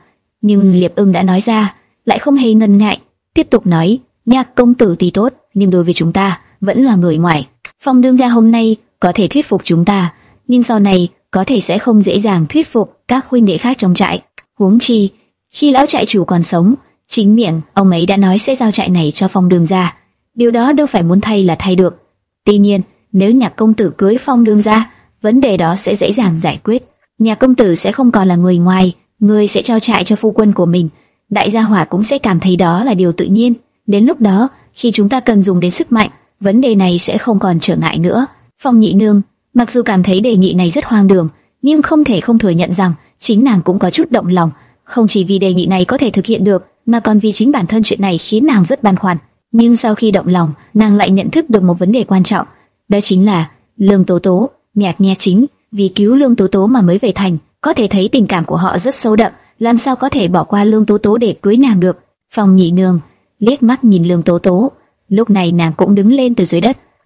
nhưng Liệp Ưng đã nói ra, lại không hề ngần ngại, tiếp tục nói, nhà công tử thì tốt, nhưng đối với chúng ta vẫn là người ngoài. Phong đương gia hôm nay có thể thuyết phục chúng ta, nhưng sau này có thể sẽ không dễ dàng thuyết phục các huynh đệ khác trong trại. Huống chi, khi lão trại chủ còn sống, chính miệng ông ấy đã nói sẽ giao trại này cho Phong đường gia. Điều đó đâu phải muốn thay là thay được. Tuy nhiên, nếu nhạc công tử cưới phong đường gia, vấn đề đó sẽ dễ dàng giải quyết. Nhà công tử sẽ không còn là người ngoài, người sẽ trao trại cho phu quân của mình. Đại gia hỏa cũng sẽ cảm thấy đó là điều tự nhiên. Đến lúc đó, khi chúng ta cần dùng đến sức mạnh, vấn đề này sẽ không còn trở ngại nữa. Phong nhị nương, mặc dù cảm thấy đề nghị này rất hoang đường, nhưng không thể không thừa nhận rằng chính nàng cũng có chút động lòng. Không chỉ vì đề nghị này có thể thực hiện được, mà còn vì chính bản thân chuyện này khiến nàng rất băn khoăn. Nhưng sau khi động lòng, nàng lại nhận thức được một vấn đề quan trọng, đó chính là Lương Tố Tố, nhạc nghe chính, vì cứu Lương Tố Tố mà mới về thành, có thể thấy tình cảm của họ rất sâu đậm, làm sao có thể bỏ qua Lương Tố Tố để cưới nàng được. phòng Nhị Nương liếc mắt nhìn Lương Tố Tố, lúc này nàng cũng đứng lên từ dưới đất,